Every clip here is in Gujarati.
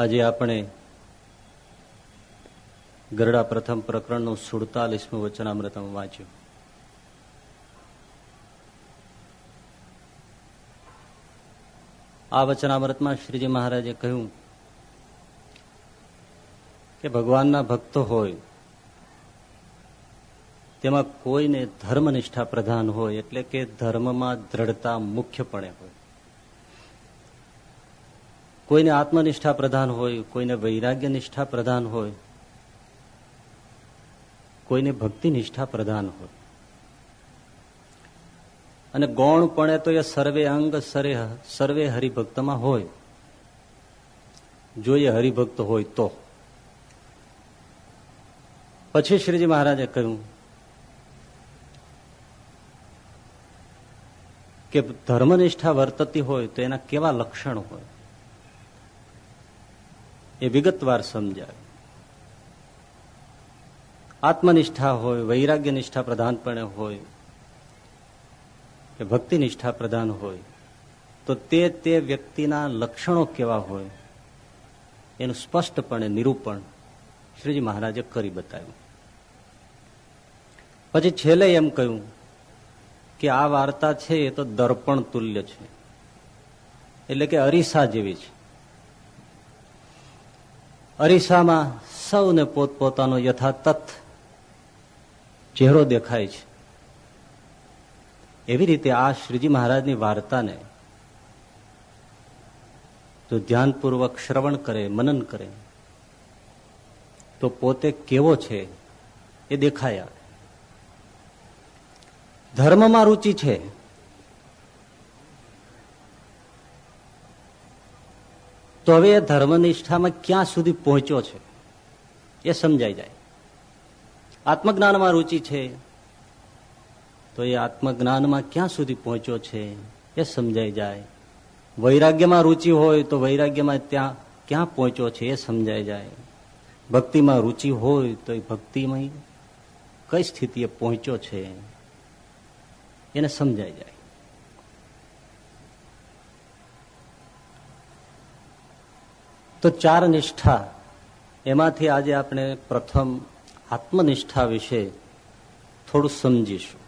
આજે આપણે ગરડા પ્રથમ પ્રકરણનું સુડતાલીસમું વચનામૃતમ વાંચ્યું. આ વચનામૃતમાં શ્રીજી મહારાજે કહ્યું કે ભગવાનના ભક્તો હોય, તેમાં કોઈને ધર્મનિષ્ઠા પ્રધાન હોય એટલે કે ધર્મમાં દ્રઢતા મુખ્યપણે હોય. કોઈને આત્મનિષ્ઠા પ્રધાન હોય, કોઈને વૈરાગ્ય નિષ્ઠા પ્રધાન હોય, કોઈને ભક્તિ નિષ્ઠા પ્રધાન હોય. અને ગૌણપણે તો એ સર્વે અંગ સરે સર્વે હરિભક્તમાં હોય. જો એ હરિભક્ત હોય તો. પછી શ્રીજી મહારાજે કહ્યું કે ધર્મનિષ્ઠા વર્તતી હોય તો એના કેવા લક્ષણ હોય? એ વિગતવાર સમજાય. આત્મનિષ્ઠા હોય, વૈરાગ્ય નિષ્ઠા પ્રધાનપણે હોય, કે ભક્તિ નિષ્ઠા પ્રધાન હોય, તો તે તે વ્યક્તિના લક્ષણો કેવા હોય, એનું સ્પષ્ટપણે નિરૂપણ શ્રીજી મહારાજે કરી બતાવ્યું. પછી છેલ્લે એમ કહ્યું કે આ વાર્તા છે એ તો દર્પણ તુલ્ય છે. એટલે કે અરીસા જેવી છે. અરીસામાં સૌને પોતપોતાનો યથાતથ ચહેરો દેખાય છે. એવી રીતે આ શ્રીજી મહારાજની વાર્તાને જો ધ્યાનપૂર્વક શ્રવણ કરે, મનન કરે, તો પોતે કેવો છે એ દેખાય. આવે ધર્મમાં રુચિ છે. તો હવે એ ધર્મનિષ્ઠામાં ક્યાં સુધી પહોંચ્યો છે? એ સમજાઈ જાય. આત્મજ્ઞાનમાં રુચિ છે, તો એ આત્મજ્ઞાનમાં ક્યાં સુધી પહોંચ્યો છે એ સમજાઈ જાય. વૈરાગ્યમાં રુચિ હોય તો વૈરાગ્યમાં ત્યાં ક્યાં પહોંચ્યો છે એ સમજાઈ જાય. ભક્તિમાં રુચિ હોય તો એ ભક્તિમાં કઈ સ્થિતિએ પહોંચ્યો છે? એને સમજાઈ જાય. તો ચાર નિષ્ઠા. એમાંથી આજે આપણે પ્રથમ આત્મનિષ્ઠા વિશે થોડું સમજીશું.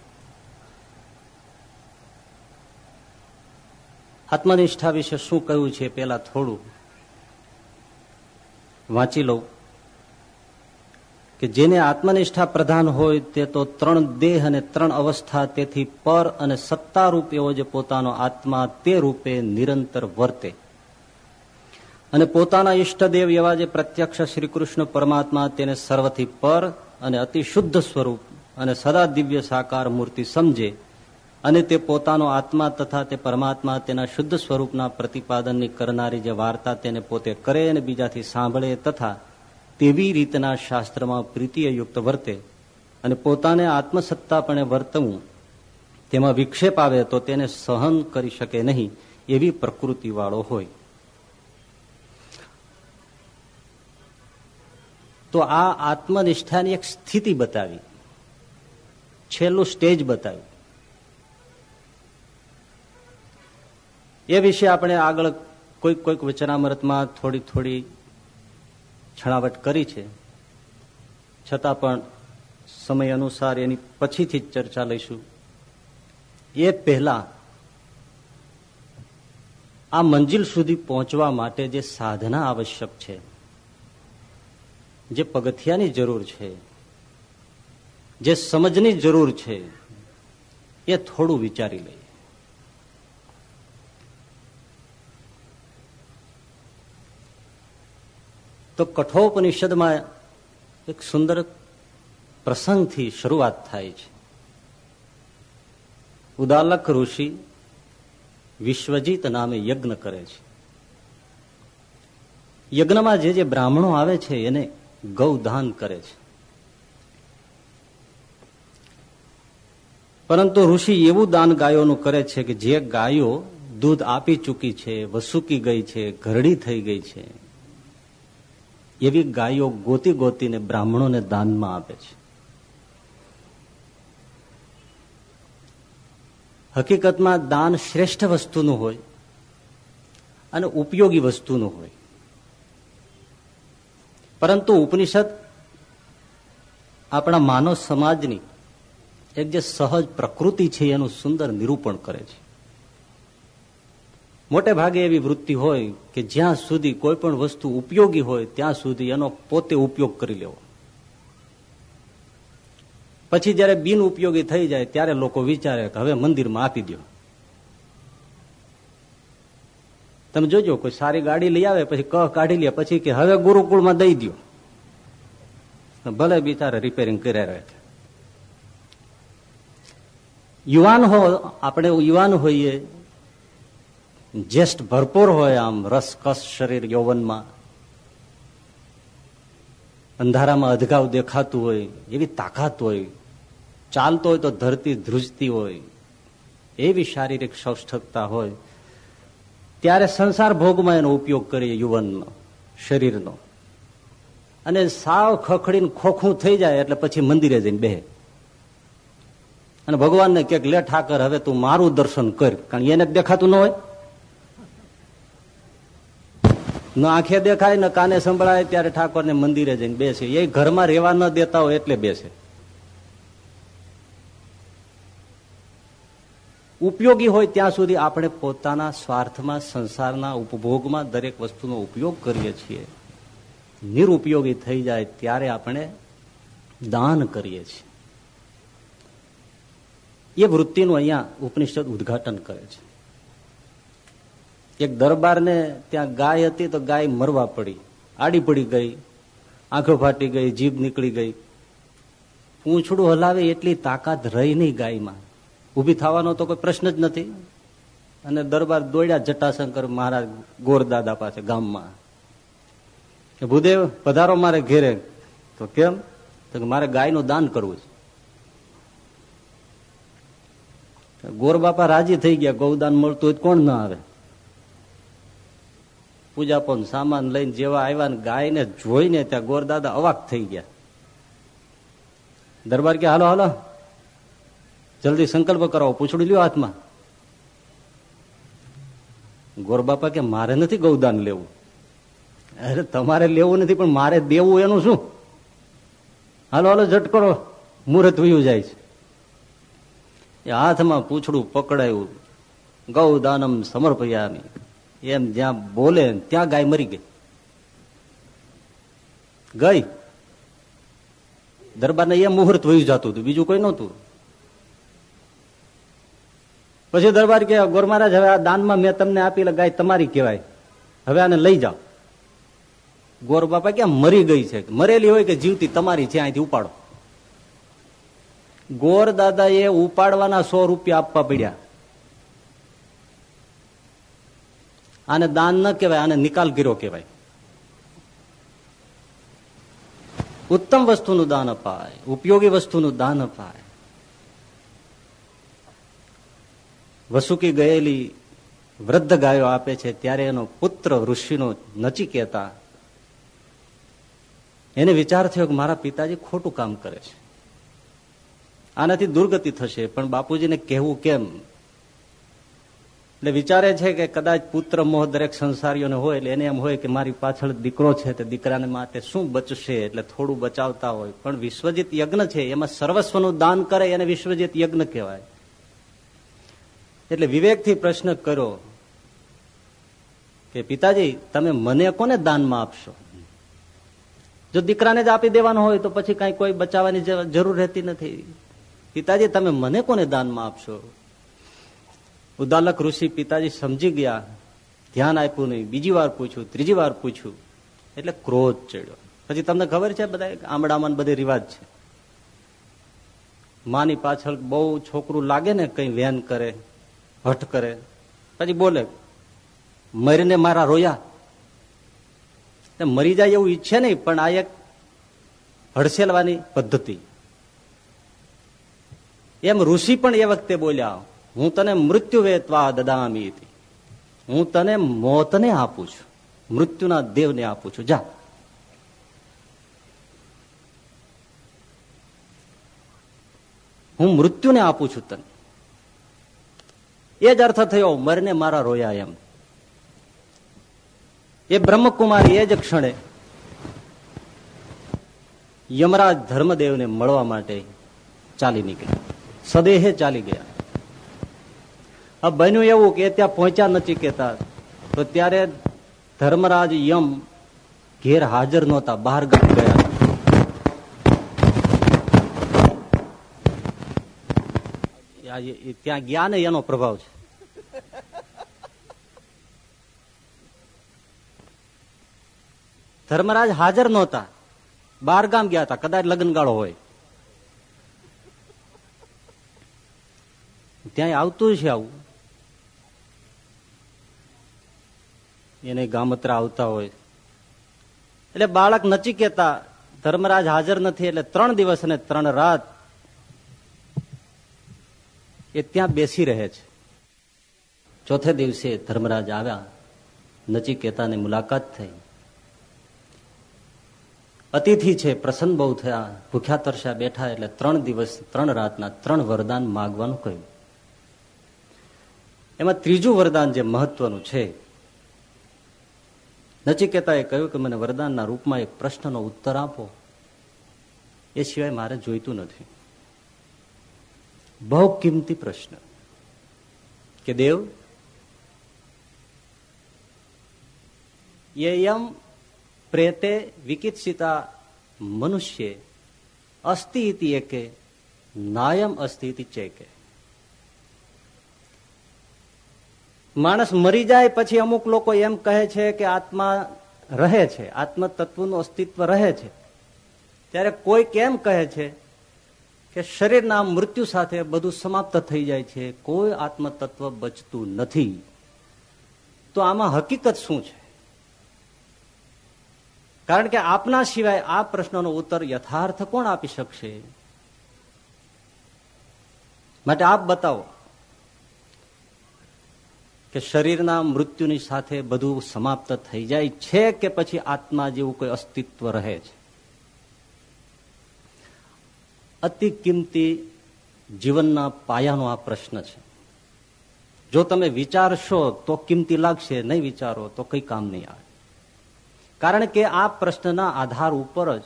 આત્મનિષ્ઠા વિશે શું કહ્યું છે પેલા થોડું વાંચી લઉં. કે જેને આત્મનિષ્ઠા પ્રધાન હોય તે તો ત્રણ દેહ અને ત્રણ અવસ્થા તેથી પર અને સત્તા રૂપ એવો જે પોતાનો આત્મા તે રૂપે નિરંતર વર્તે. અને પોતાના ઈષ્ટદેવ એવા જે પ્રત્યક્ષ શ્રી કૃષ્ણ પરમાત્મા તેને સર્વથી પર અને અતિ શુદ્ધ સ્વરૂપ અને સદા દિવ્ય સાકાર મૂર્તિ સમજે અને તે પોતાનો આત્મા તથા તે પરમાત્મા તેના શુદ્ધ સ્વરૂપના પ્રતિપાદનની કરનારી જે વાર્તા તેને પોતે કરે અને બીજાથી સાંભળે તથા તેવી રીતના શાસ્ત્રમાં પ્રીતિયુક્ત વર્તે અને પોતાને આત્મસત્તાપણે વર્તવું, તેમાં વિક્ષેપ આવે તો તેને સહન કરી શકે નહીં એવી પ્રકૃતિવાળો હોય. તો આ આત્મનિષ્ઠાની એક સ્થિતિ બતાવી. છેલ્લું સ્ટેજ બતાવ્યું એ વિશે આપણે આગળ કોઈક કોઈક વચનામૃતમાં થોડી થોડી છણાવટ કરી છે. છતાં પણ સમય અનુસાર એની પછીથી જ ચર્ચા લઈશું. એ પહેલા આ મંજિલ સુધી પહોંચવા માટે જે સાધના આવશ્યક છે. જે પગથિયાની જરૂર છે, જે સમજની જરૂર છે, એ થોડું વિચારી લઈએ. તો કઠોપનિષદમાં એક સુંદર પ્રસંગથી શરૂઆત થાય છે. ઉદાલક ઋષિ વિશ્વજીત નામે યજ્ઞ કરે છે. યજ્ઞમાં જે જે બ્રાહ્મણો આવે છે, એને ગૌદાન કરે છે. પરંતુ ઋષિ એવું દાન ગાયોનું કરે છે કે જે ગાયો દૂધ આપી ચૂકી છે, વસુકી ગઈ છે, ઘરડી થઈ ગઈ છે, એવી ગાયો ગોતી ગોતીને બ્રાહ્મણોને દાનમાં આપે છે. હકીકતમાં દાન શ્રેષ્ઠ વસ્તુનું હોય અને ઉપયોગી વસ્તુનું હોય. પરંતુ ઉપનિષદ આપણા માનવ સમાજની એક જે સહજ પ્રકૃતિ છે, એનું સુંદર નિરૂપણ કરે છે. મોટે ભાગે એવી વૃત્તિ હોય કે જ્યાં સુધી કોઈ પણ વસ્તુ ઉપયોગી હોય, ત્યાં સુધી એનો પોતે ઉપયોગ કરી લેવો. પછી જયારે બિન ઉપયોગી થઈ જાય, ત્યારે લોકો વિચારે કે હવે મંદિરમાં આપી દો તમે જોજો, કોઈ સારી ગાડી લઈ આવે, પછી ક કાઢી લે, પછી કે હવે ગુરુકુળમાં દઈ દો ભલે બિચારે રિપેરિંગ કર્યા રહે યુવાન હો, આપણે યુવાન હોઈએ, જેસ્ટ ભરપૂર હોય આમ રસકસ શરીર, યૌવનમાં. અંધારામાં અધગાવ દેખાતું હોય, એવી તાકાત હોય, ચાલતો હોય તો ધરતી ધ્રુજતી હોય, એવી શારીરિક સૌષ્ઠકતા હોય ત્યારે સંસાર ભોગમાં એનો ઉપયોગ કરીએ યુવાનનો, શરીરનો. અને સાવ ખખડીને ખોખું થઈ જાય એટલે પછી મંદિરે જઈને બે અને ભગવાનને કે, લે ઠાકર, હવે તું મારું દર્શન કર. કારણ એને દેખાતું ન હોય. ન આંખે દેખાય, ને કાને સંભળાય, ત્યારે ઠાકોરને મંદિરે જઈને બેસે. એ ઘરમાં રહેવા ન દેતા હોય એટલે બેસે. ઉપયોગી હોય ત્યાં સુધી આપણે પોતાના સ્વાર્થમાં, સંસારના ઉપભોગમાં દરેક વસ્તુનો ઉપયોગ કરીએ છીએ. નિરુપયોગી થઈ જાય ત્યારે આપણે દાન કરીએ છીએ. એ વૃત્તિનું અહીંયા ઉપનિષદ ઉદઘાટન કરે છે. એક દરબારને ત્યાં ગાય હતી તો ગાય મરવા પડી. આડી પડી ગઈ, આંખો ફાટી ગઈ, જીભ નીકળી ગઈ. પૂંછડું હલાવે એટલી તાકાત રહી નહીં ગાયમાં. ઊભી થવાનો તો કોઈ પ્રશ્ન જ નથી. અને દરબાર દોડ્યા જટાશંકર મહારાજ ગોરદાદા પાસે ગામમાં. ભૂદેવ, પધારો મારે ઘેરે. તો કેમ? તો મારે ગાયનું દાન કરવું છે. ગોર બાપા રાજી થઈ ગયા, ગૌદાન મળતું હોય કોણ ના આવે? પૂજા પણ સામાન લઈને જેવા આવ્યા ને ગાયને જોઈને ત્યાં ગોરદાદા અવાક થઈ ગયા. દરબાર કે, હાલો હાલો. જલ્દી સંકલ્પ કરાવો, પૂછડી લ્યો હાથમાં. ગોરબાપા કે, મારે નથી ગૌદાન લેવું. અરે, તમારે લેવું નથી, પણ મારે દેવું એનું શું? હાલો હાલો, ઝટ કરો. મુહૂર્ત વયું જાય છે. એ હાથમાં પૂછડું પકડાયું. ગૌદાનમ સમર્પયામી. એમ જ્યાં બોલે, ત્યાં ગાય મરી ગઈ. ગઈ. દરબારને એ મુહૂર્ત વયું જતું હતું, બીજું કોઈ નહોતું. પછી દરબાર કે, ગોર મહારાજ, હવે આ દાનમાં મેં તમને આપી ગાય તમારી કહેવાય. હવે આને લઈ જાઓ. ગોર બાપા ક્યાં મરી ગઈ છે? મરેલી હોય કે જીવતી તમારી છે, અહીંથી ઉપાડો. ગોર દાદા એ ઉપાડવાના સો રૂપિયા આપવા પડ્યા. આને દાન ન કહેવાય, આને નિકાલ ગીરો કહેવાય. ઉત્તમ વસ્તુનું દાન અપાય, ઉપયોગી વસ્તુનું દાન અપાય. વસુકી ગયેલી વૃદ્ધ ગાયો આપે છે, ત્યારે એનો પુત્ર ઋષિનો નચિકેતા એને વિચાર થયો કે મારા પિતાજી ખોટું કામ કરે છે. આનાથી દુર્ગતિ થશે, પણ બાપુજીને કહેવું કેમ? એટલે વિચારે છે કે કદાચ પુત્ર મોહ દરેક સંસારીઓને હોય, એટલે એને એમ હોય કે મારી પાછળ દીકરો છે, તે દીકરાને માટે શું બચશે, એટલે થોડું બચાવતા હોય. પણ વિશ્વજીત યજ્ઞ છે, એમાં સર્વસ્વનું દાન કરે, એને વિશ્વજીત યજ્ઞ કહેવાય. એટલે વિવેકથી પ્રશ્ન કરો કે પિતાજી, તમે મને કોને દાનમાં આપશો? જો દીકરાને જ આપી દેવાનો હોય તો પછી કઈ કોઈ બચાવવાની જરૂર રહેતી નથી. પિતાજી, તમે મને કોને દાનમાં આપશો? ઉદાલક ઋષિ પિતાજી સમજી ગયા. ધ્યાન આપ્યું નહીં. બીજી વાર પૂછ્યું, ત્રીજી વાર પૂછ્યું. એટલે ક્રોધ ચડ્યો. પછી તમને ખબર છે બધા આમડામાં બધે રિવાજ છે. માની પાછળ બહુ છોકરું લાગે ને કઈ વેન કરે. હઠ કરે. પછી બોલે, મરીને મારા રોયા. મરી જાય એવું ઈચ્છે નહીં, પણ આ એક હડસેલવાની પદ્ધતિ. એમ ઋષિ પણ એ વખતે બોલ્યા, હું તને મૃત્યુ વેતવા દદામી હું તને મોતને આપું છું. મૃત્યુના દેવને આપું છું. જા. હું મૃત્યુને આપું છું તને. એ જ અર્થ થયો, મરને મારા રોયા એમ. એ બ્રહ્મકુમારી એ જ ક્ષણે યમરાજ ધર્મદેવને મળવા માટે ચાલી નીકળ્યા. સદેહે ચાલી ગયા. આ બન્યું એવું કે ત્યાં પહોંચ્યા નથી કેતા તો ત્યારે ધર્મરાજ યમ ઘેર હાજર નહોતા, બહાર ગયા. ત્યાં ગયા ને એનો પ્રભાવ છે. ધર્મરાજ હાજર નહોતા. બાર ગામ ગયા હતા. કદાચ લગ્નગાળો હોય. ત્યાં આવતું છે આવું. એને ગામત્રા આવતા હોય. એટલે બાળક નચી કેતા ધર્મરાજ હાજર નથી, એટલે ત્રણ દિવસ અને ત્રણ રાત એ ત્યાં બેસી રહે છે. ચોથે દિવસે ધર્મરાજ આવ્યા. નચિકેતાની મુલાકાત થઈ. અતિથિ છે, પ્રસન્ન બહુ થયા. ભૂખ્યા તરસ્યા બેઠા એટલે ત્રણ દિવસ, ત્રણ રાતના ત્રણ વરદાન માગવાનું કહ્યું. એમાં ત્રીજું વરદાન જે મહત્વનું છે નચિકેતાએ કહ્યું કે મને વરદાનના રૂપમાં એક પ્રશ્નનો ઉત્તર આપો. એ સિવાય મારે જોઈતું નથી. બહુ કિંમતી પ્રશ્ન. કે દેવ? યમ પ્રેતે વિકિત્સિતા મનુષ્ય અસ્થિતિ એકે, નાયમ અસ્થિતિ ઇતિ ચેકે. માણસ મરી જાય પછી અમુક લોકો એમ કહે છે કે આત્મા રહે છે આત્મ તત્વનું અસ્તિત્વ રહે છે. ત્યારે કોઈ કેમ કહે છે કે શરીરના મૃત્યુ સાથે બધું સમાપ્ત થઈ જાય છે, કોઈ આત્મતત્વ બચતું નથી. તો આમાં હકીકત શું છે? કારણ કે આપના સિવાય આ પ્રશ્નનો ઉત્તર યથાર્થ કોણ આપી શકશે? માટે આપ બતાવો કે શરીરના મૃત્યુની સાથે બધું સમાપ્ત થઈ જાય છે કે પછી આત્મા જેવું કોઈ અસ્તિત્વ રહે છે? અતિ કિંમતી જીવનના પાયાનો આ પ્રશ્ન છે. જો તમે વિચારશો તો કિંમતી લાગશે, નહીં વિચારો તો કઈ કામ નહીં આવે. કારણ કે આ પ્રશ્નના આધાર ઉપર જ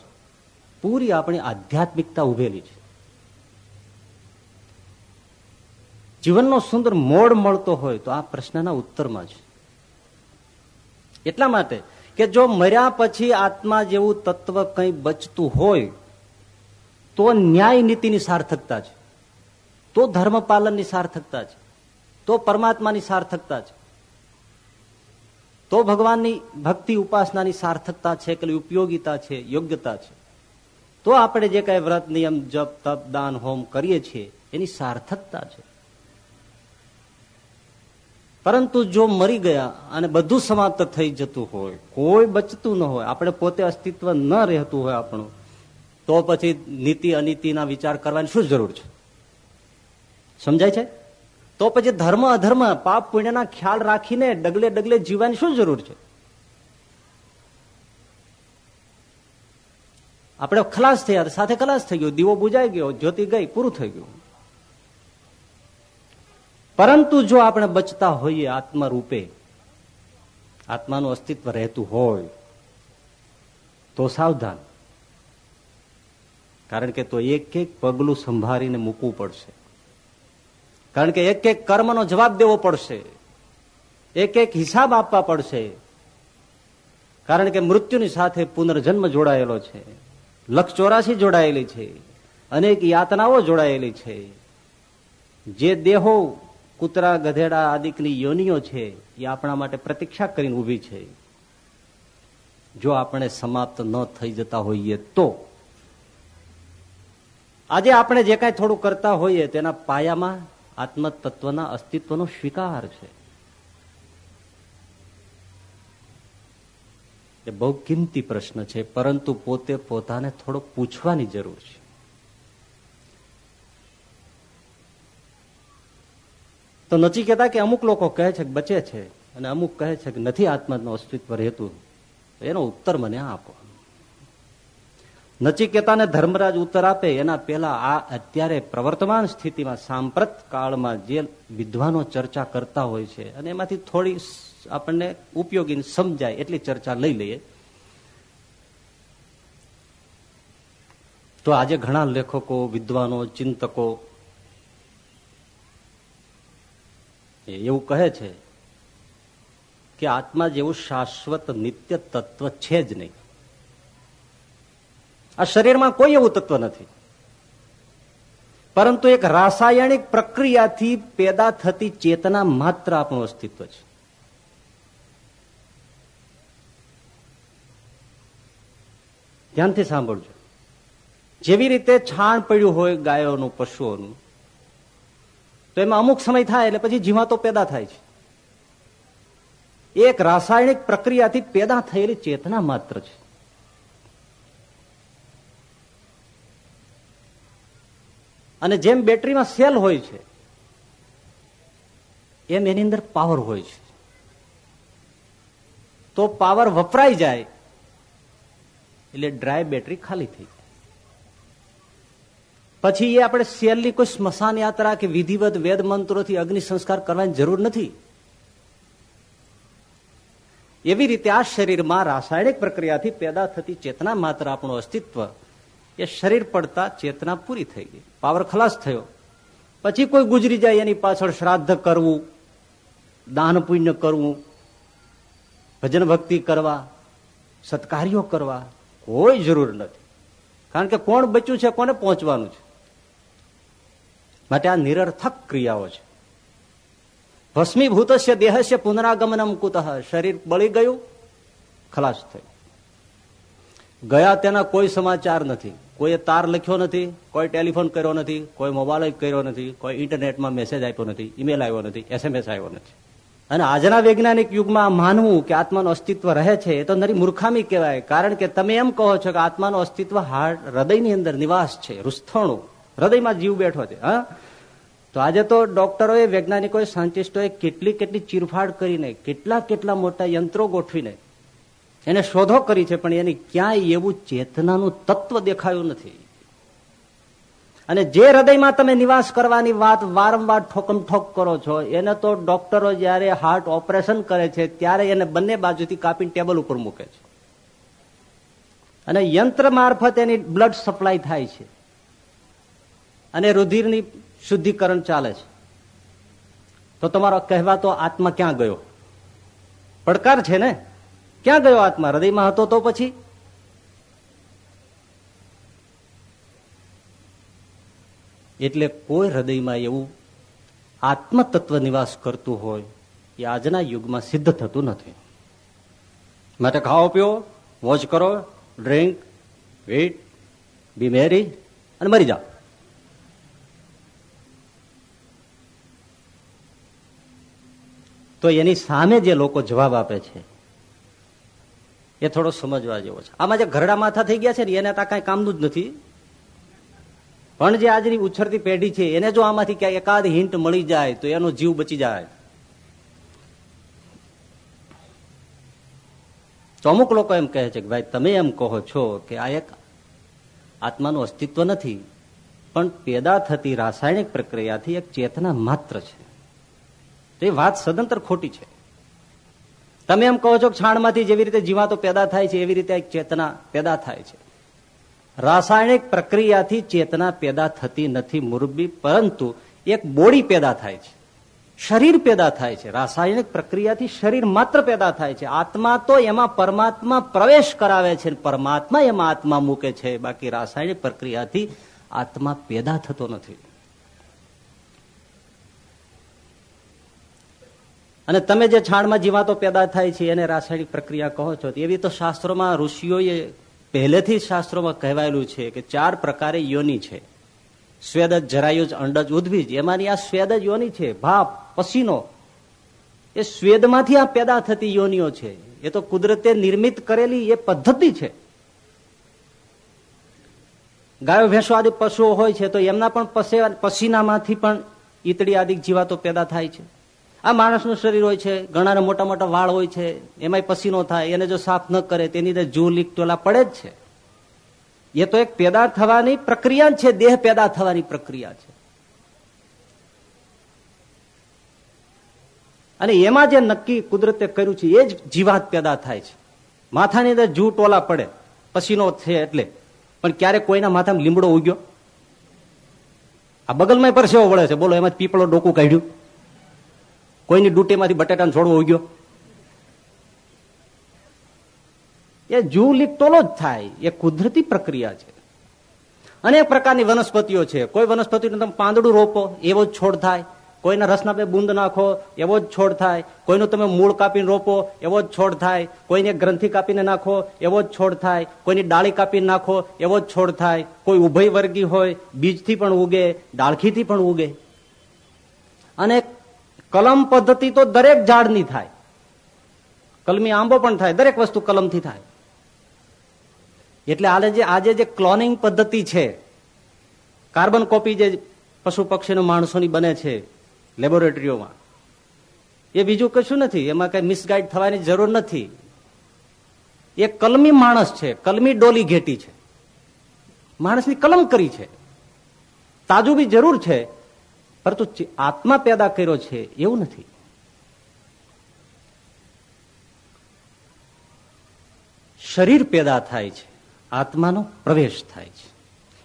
પૂરી આપણી આધ્યાત્મિકતા ઉભેલી છે. જીવનનો સુંદર મોડ મળતો હોય તો આ પ્રશ્નના ઉત્તરમાં છે. એટલા માટે કે જો મર્યા પછી આત્મા જેવું તત્વ કંઈ બચતું હોય તો ન્યાય નીતિની સાર્થકતા છે. તો ધર્મ પાલનની સાર્થકતા છે. તો પરમાત્માની સાર્થકતા છે. તો ભગવાનની ભક્તિ ઉપાસનાની સાર્થકતા છે કે ઉપયોગીતા છે, યોગ્યતા છે. તો આપણે જે કઈ વ્રત, નિયમ, જપ, તપ, દાન, હોમ કરીએ છીએ, એની સાર્થકતા છે. પરંતુ જો મરી ગયા અને બધું સમાપ્ત થઈ જતું હોય, કોઈ બચતું ન હોય, આપણે પોતે અસ્તિત્વ ન રહેતું હોય આપણું તો પછી નીતિ, અનીતિના વિચાર કરવાની શું જરૂર છે? સમજાય છે? તો પછી ધર્મ, અધર્મ, પાપ, પુણ્યના ખ્યાલ રાખીને ડગલે ડગલે જીવવાની શું જરૂર છે? આપણે ખલાસ થયા, સાથે ખલાસ થઈ ગયો, દીવો બુજાઈ ગયો, જ્યોતિ ગઈ, પૂરું થઈ ગયું. પરંતુ જો આપણે બચતા હોઈએ આત્મા રૂપે આત્માનું અસ્તિત્વ રહેતું હોય, તો સાવધાન. કારણ કે તો એક એક પગલું સંભાળીને મૂકવું પડશે. કારણ કે એક એક કર્મનો જવાબ દેવો પડશે. એક એક હિસાબ આપવા પડશે. કારણ કે મૃત્યુની સાથે પુનર્જન્મ જોડાયેલો છે. લક્ષ ચોરાશી જોડાયેલી છે. અનેક યાતનાઓ જોડાયેલી છે. જે દેહો, કૂતરા, ગધેડા આદિકની યોનિઓ છે, એ આપણા માટે પ્રતીક્ષા કરીને ઊભી છે. જો આપણે સમાપ્ત ન થઈ જતા હોઈએ તો આજે આપણે જે કાંઈ થોડું કરતા હોઈએ, તેના પાયામાં આત્મતત્વના અસ્તિત્વનો સ્વીકાર છે. એ બહુ કિંમતી પ્રશ્ન છે, પરંતુ પોતે પોતાને થોડો પૂછવાની જરૂર છે. તો નથી કહેતા કે અમુક લોકો કહે છે કે બચે છે, અને અમુક કહે છે કે નથી, આત્માનું અસ્તિત્વ રહેતું. એનો ઉત્તર મને આપો. નચિકેતાને ધર્મરાજ ઉત્તર આપે એના પહેલા આ અત્યારે પ્રવર્તમાન સ્થિતિમાં સાંપ્રત કાળમાં જે વિદ્વાનો ચર્ચા કરતા હોય છે અને એમાંથી થોડી આપણને ઉપયોગી સમજાય એટલી ચર્ચા લઈ લઈએ. તો આજે ઘણા લેખકો, વિદ્વાનો, ચિંતકો એવું કહે છે કે આત્મા જેવું શાશ્વત નિત્ય તત્વ છે જ નહીં. આ શરીરમાં કોઈ એવું તત્વ નથી. પરંતુ એક રાસાયણિક પ્રક્રિયાથી પેદા થતી ચેતના માત્ર આપણું અસ્તિત્વ છે. ધ્યાનથી સાંભળજો. જેવી રીતે છાણ પડ્યું હોય ગાયોનું, પશુઓનું, તો એમાં અમુક સમય થાય એટલે પછી જીવાતો પેદા થાય છે. એક રાસાયણિક પ્રક્રિયાથી પેદા થયેલી ચેતના માત્ર છે. અને જેમ બેટરીમાં સેલ હોય છે, એમ એની અંદર પાવર હોય છે. તો પાવર વપરાઈ જાય, એટલે ડ્રાય બેટરી ખાલી થઈ પછી એ આપણે સેલની કોઈ સ્મશાન યાત્રા કે વિધિવત વેદ મંત્રોથી અગ્નિ સંસ્કાર કરવાની જરૂર નથી. એવી રીતે આ શરીરમાં રાસાયણિક પ્રક્રિયાથી પેદા થતી ચેતના માત્ર આપણું અસ્તિત્વ એ શરીર પડતા ચેતના પૂરી થઈ ગઈ. પાવર ખલાસ થયો. પછી કોઈ ગુજરી જાય એની પાછળ શ્રાદ્ધ કરવું, દાન પુણ્ય કરવું, ભજન ભક્તિ કરવા, સત્કાર્યો કરવા કોઈ જરૂર નથી. કારણ કે કોણ બચ્યું છે, કોને પહોંચવાનું છે? માટે આ નિરર્થક ક્રિયાઓ છે. ભસ્મીભૂત દેહસ્ય પુનરાગમનમ કુતઃ. શરીર બળી ગયું, ખલાસ થયું. ગયા તેના કોઈ સમાચાર નથી. કોઈએ તાર લખ્યો નથી, કોઈ ટેલિફોન કર્યો નથી, કોઈ મોબાઈલ કર્યો નથી, કોઈ ઇન્ટરનેટમાં મેસેજ આપ્યો નથી ઈમેલ આવ્યો નથી એસએમએસ આવ્યો નથી. અને આજના વૈજ્ઞાનિક યુગમાં માનવું કે આત્માનું અસ્તિત્વ રહે છે એ તો નરી મૂર્ખામી કહેવાય, કારણ કે તમે એમ કહો છો કે આત્માનું અસ્તિત્વ હાર્ટ હૃદયની અંદર નિવાસ છે, રૂસ્થણું, હૃદયમાં જીવ બેઠો છે, હા? તો આજે તો ડોક્ટરોએ, વૈજ્ઞાનિકોએ, સાયન્ટિસ્ટોએ કેટલી કેટલી ચીરફાડ કરીને, કેટલા કેટલા મોટા યંત્રો ગોઠવીને એને શોધો કરી છે, પણ એની ક્યાંય એવું ચેતનાનું તત્વ દેખાયું નથી. અને જે હૃદયમાં તમે નિવાસ કરવાની વાત વારંવાર ઠોકમ ઠોક કરો છો, એને તો ડોક્ટરો જયારે હાર્ટ ઓપરેશન કરે છે, ત્યારે એને બંને બાજુથી કાપીને ટેબલ ઉપર મૂકે છે. અને યંત્ર મારફત એની બ્લડ સપ્લાય થાય છે. અને રુધિરની શુદ્ધિકરણ ચાલે છે. તો તમારો કહેવાતો આત્મા ક્યાં ગયો? પડકાર છે ને? ક્યાં ગયો આત્મા? હૃદયમાં હતો તો પછી? એટલે કોઈ હૃદયમાં એવું આત્મતત્વ નિવાસ કરતું હોય એ આજના યુગમાં સિદ્ધ થતું નથી. માટે ખાઓ, પીઓ, વોચ કરો, ડ્રિંક વેટ બી મેરી અને મરી જાઓ. તો એની સામે જે લોકો જવાબ આપે છે એ થોડો સમજવા જેવો છે. આમાં જે ઘરડા માથા થઈ ગયા છે ને, એને તો કઈ કામનું જ નથી. પણ જે આજની ઉછરતી પેઢી છે, એને જો આમાંથી ક્યાંય એકાદ હિન્ટ મળી જાય, તો એનો જીવ બચી જાય. તો અમુક લોકો એમ કહે છે કે, ભાઈ, તમે એમ કહો છો કે આ એક આત્માનું અસ્તિત્વ નથી, પણ પેદા થતી રાસાયણિક પ્રક્રિયાથી એક ચેતના માત્ર છે. તો એ વાત સદંતર ખોટી છે. તમે એમ કહો છો છાણમાંથી જેવી રીતે જીવાતો પેદા થાય છે, એવી રીતે એક ચેતના પેદા થાય છે. રાસાયણિક પ્રક્રિયાથી ચેતના પેદા થતી નથી મુરબી પરંતુ એક બોડી પેદા થાય છે. શરીર પેદા થાય છે. રાસાયણિક પ્રક્રિયાથી શરીર માત્ર પેદા થાય છે. આત્મા તો એમાં પરમાત્મા પ્રવેશ કરાવે છે પરમાત્મા એમાં આત્મા મૂકે છે. બાકી રાસાયણિક પ્રક્રિયાથી આત્મા પેદા થતો નથી. અને તમે જે છાણમાં જીવાતો પેદા થાય છે, એને રાસાયણિક પ્રક્રિયા કહો છો એવી તો શાસ્ત્રોમાં ઋષિઓએ પહેલેથી શાસ્ત્રોમાં કહેવાયેલું છે કે ચાર પ્રકારે યોની છે. સ્વેદજ જરાયુજ અંડજ ઉદ્ભીજ. એમાંની આ સ્વેદજ યોની છે. ભાપ, પસીનો. એ સ્વેદમાંથી આ પેદા થતી યોનિઓ છે. એ તો કુદરતે નિર્મિત કરેલી એ પદ્ધતિ છે. ગાયો, ભેંસો આદિ પશુઓ હોય છે, તો એમના પણ પસીનામાંથી પણ ઈતળી આદિ જીવાતો પેદા થાય છે. આ માણસનું શરીર હોય છે ઘણા મોટા મોટા વાળ હોય છે, એમાંય પસીનો થાય, એને જો સાફ ન કરે, તેની અંદર જૂ લીક ટોલા પડે જ છે. એ તો એક પેદા થવાની પ્રક્રિયા છે, દેહ પેદા થવાની પ્રક્રિયા છે. અને એમાં જે નક્કી કુદરતે કર્યું છે, એ જ જીવાત પેદા થાય છે. માથાની અંદર જૂ ટોલા પડે, પસીનો છે એટલે. પણ ક્યારેક કોઈના માથામાં લીમડો ઉગ્યો? આ બગલમાં પરસેવો વળે છે. બોલો, એમાં પીપળો ડોકું કાઢ્યું. કોઈની ડૂટીમાંથી બટેટાનો છોડવો ઉગ્યો? એ જૂ તોલો જ થાય. એ કુદરતી પ્રક્રિયા છે. અનેક પ્રકારની વનસ્પતિઓ છે. કોઈ વનસ્પતિનું તમે પાંદડું રોપો, એવો જ છોડ થાય. કોઈના રસના બે બુંદ નાખો, એવો જ છોડ થાય. કોઈનું તમે મૂળ કાપીને રોપો, એવો જ છોડ થાય. કોઈને ગ્રંથિ કાપીને નાખો, એવો જ છોડ થાય. કોઈની ડાળી કાપીને નાખો, એવો જ છોડ થાય. કોઈ ઉભય વર્ગી હોય, બીજથી પણ ઉગે, ડાળખીથી પણ ઉગે. અને કલમ પદ્ધતિ તો દરેક ઝાડની થાય. કલમી આંબો પણ થાય, દરેક વસ્તુ કલમથી થાય. એટલે આજે આજે જે ક્લોનિંગ પદ્ધતિ છે, કાર્બન કોપી જે પશુ પક્ષીનો માણસોની બને છે લેબોરેટરીઓમાં, એ બીજું કશું નથી. એમાં કઈ મિસગાઈડ થવાની જરૂર નથી. એ કલમી માણસ છે, કલમી ડોલી ઘેટી છે. માણસની કલમ કરી છે. તાજુબી જરૂર છે પરંતુ આત્મા પેદા કર્યો છે એવું નથી. શરીર પેદા થાય છે, આત્માનો પ્રવેશ થાય છે.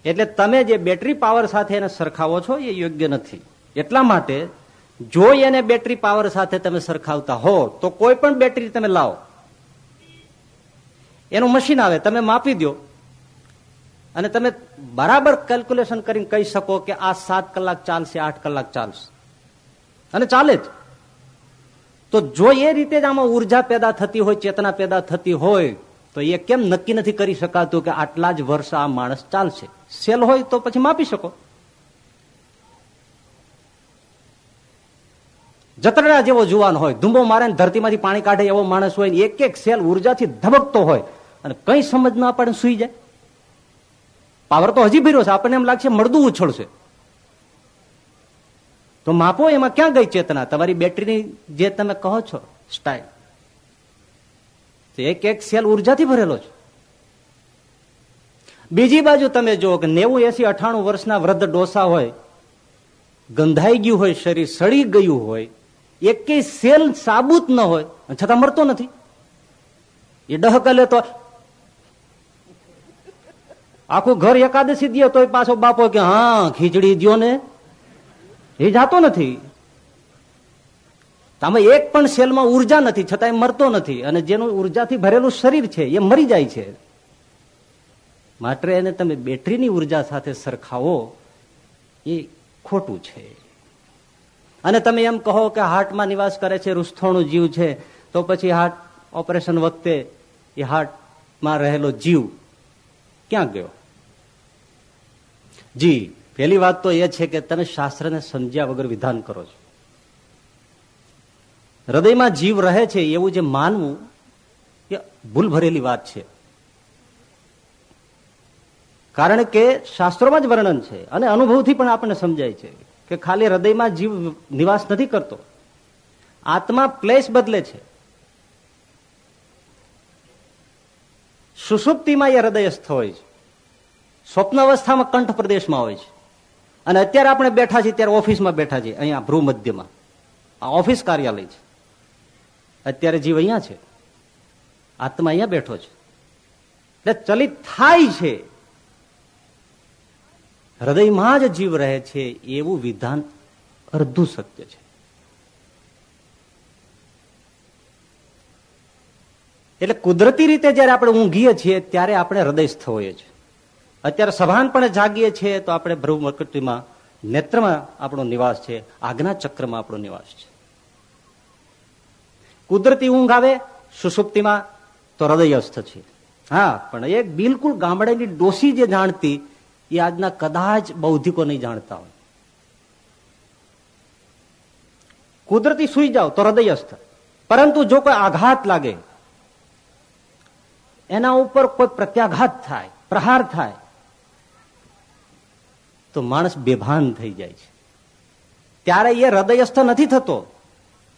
એટલે તમે જે બેટરી પાવર સાથે એને સરખાવો છો એ યોગ્ય નથી. એટલા માટે જો એને બેટરી પાવર સાથે તમે સરખાવતા હો, તો કોઈ પણ બેટરી તમે લાવો. એનું મશીન આવે, તમે માપી દો. અને તમે બરાબર કેલ્ક્યુલેશન કરીને કહી શકો કે આ સાત કલાક ચાલશે, આઠ કલાક ચાલશે. અને ચાલે જ. તો જો એ રીતે જ આમાં ઊર્જા પેદા થતી હોય, ચેતના પેદા થતી હોય, તો એ કેમ નક્કી નથી કરી શકાતું કે આટલા જ વર્ષ આ માણસ ચાલશે? સેલ હોય તો પછી માપી શકો. જતરડા જેવો જુવાન હોય, ધુંબો મારે ધરતીમાંથી પાણી કાઢે એવો માણસ હોય એક એક સેલ ઉર્જાથી ધબકતો હોય અને કઈ સમજ ના પડે સુઈ જાય. પાવર તો હજી ભીરો છે. આપણને એમ લાગશે મળદું ઉછળશે. તો માપો એમાં ક્યાં ગઈ ચેતના? તમારી બેટરીની જે તમે કહો છો સ્ટાઇલ એક એક સેલ ઉર્જાથી ભરેલો છે. બીજી બાજુ તમે જુઓ કે નેવું એસી અઠાણું વર્ષના વૃદ્ધ ડોસા હોય, ગંધાઈ ગયું હોય, શરીર સડી ગયું હોય એક સેલ સાબુત ન હોય, છતાં મરતો નથી. એ ડહકલે તો આખું ઘર એકાદશી દે તોય પાછો બાપો કે, હા, ખીચડી દો ને. એ જાતો નથી. તમે એક પણ સેલમાં ઊર્જા નથી છતાં મરતો નથી. અને જેનું ઉર્જાથી ભરેલું શરીર છે, એ મરી જાય છે. માટે એને તમે બેટરીની ઊર્જા સાથે સરખાવો, એ ખોટું છે. અને તમે એમ કહો કે હાર્ટમાં નિવાસ કરે છે, રૂસ્થોણું જીવ છે, તો પછી હાર્ટ ઓપરેશન વખતે એ હાર્ટમાં રહેલો જીવ ક્યાં ગયો? જી પેલી વાત તો એ છે કે તમે શાસ્ત્રને સમજ્યા વગર વિધાન કરો છો. હૃદયમાં જીવ રહે છે એવું જે માનવું, એ ભૂલ ભરેલી વાત છે. કારણ કે શાસ્ત્રોમાં જ વર્ણન છે અને અનુભવથી પણ આપણને સમજાય છે કે ખાલી હૃદયમાં જીવ નિવાસ નથી કરતો. આત્મા પ્લેસ બદલે છે. સુસુપ્તિમાં એ હૃદયસ્થ હોય છે. સ્વપ્ન અવસ્થામાં કંઠ પ્રદેશમાં હોય છે. અને અત્યારે આપણે બેઠા છીએ, ત્યારે ઓફિસમાં બેઠા છીએ, અહીંયા ભ્રુમધ્યમાં. આ ઓફિસ કાર્યાલય છે. અત્યારે જીવ અહીંયા છે. આત્મા અહીંયા બેઠો છે. એટલે ચલિત થાય છે. હૃદયમાં જ જીવ રહે છે, એવું વિધાન અર્ધું સત્ય છે. એટલે કુદરતી રીતે જયારે આપણે ઊંઘીએ છીએ, ત્યારે આપણે હૃદયસ્થ હોઈએ છીએ. અત્યારે સભાનપણે જાગીએ છીએ તો આપણે ભ્રુમકટીમાં નેત્રમાં આપણો નિવાસ છે, આજ્ઞા ચક્રમાં આપણો નિવાસ છે. કુદરતી ઊંઘ આવે સુસુપ્તિમાં તો હૃદયસ્થ છે. હા, પણ એ બિલકુલ ગામડાની ડોસી જે જાણતી, એ આજના કદાચ બૌદ્ધિકો નહીં જાણતા હોય. કુદરતી સુઈ જાઓ તો હૃદયસ્થ. પરંતુ જો કોઈ આઘાત લાગે, એના ઉપર કોઈ પ્રત્યાઘાત થાય, પ્રહાર થાય તો માણસ બેભાન થઈ જાય છે. ત્યારે એ હૃદયસ્થ નથી થતો.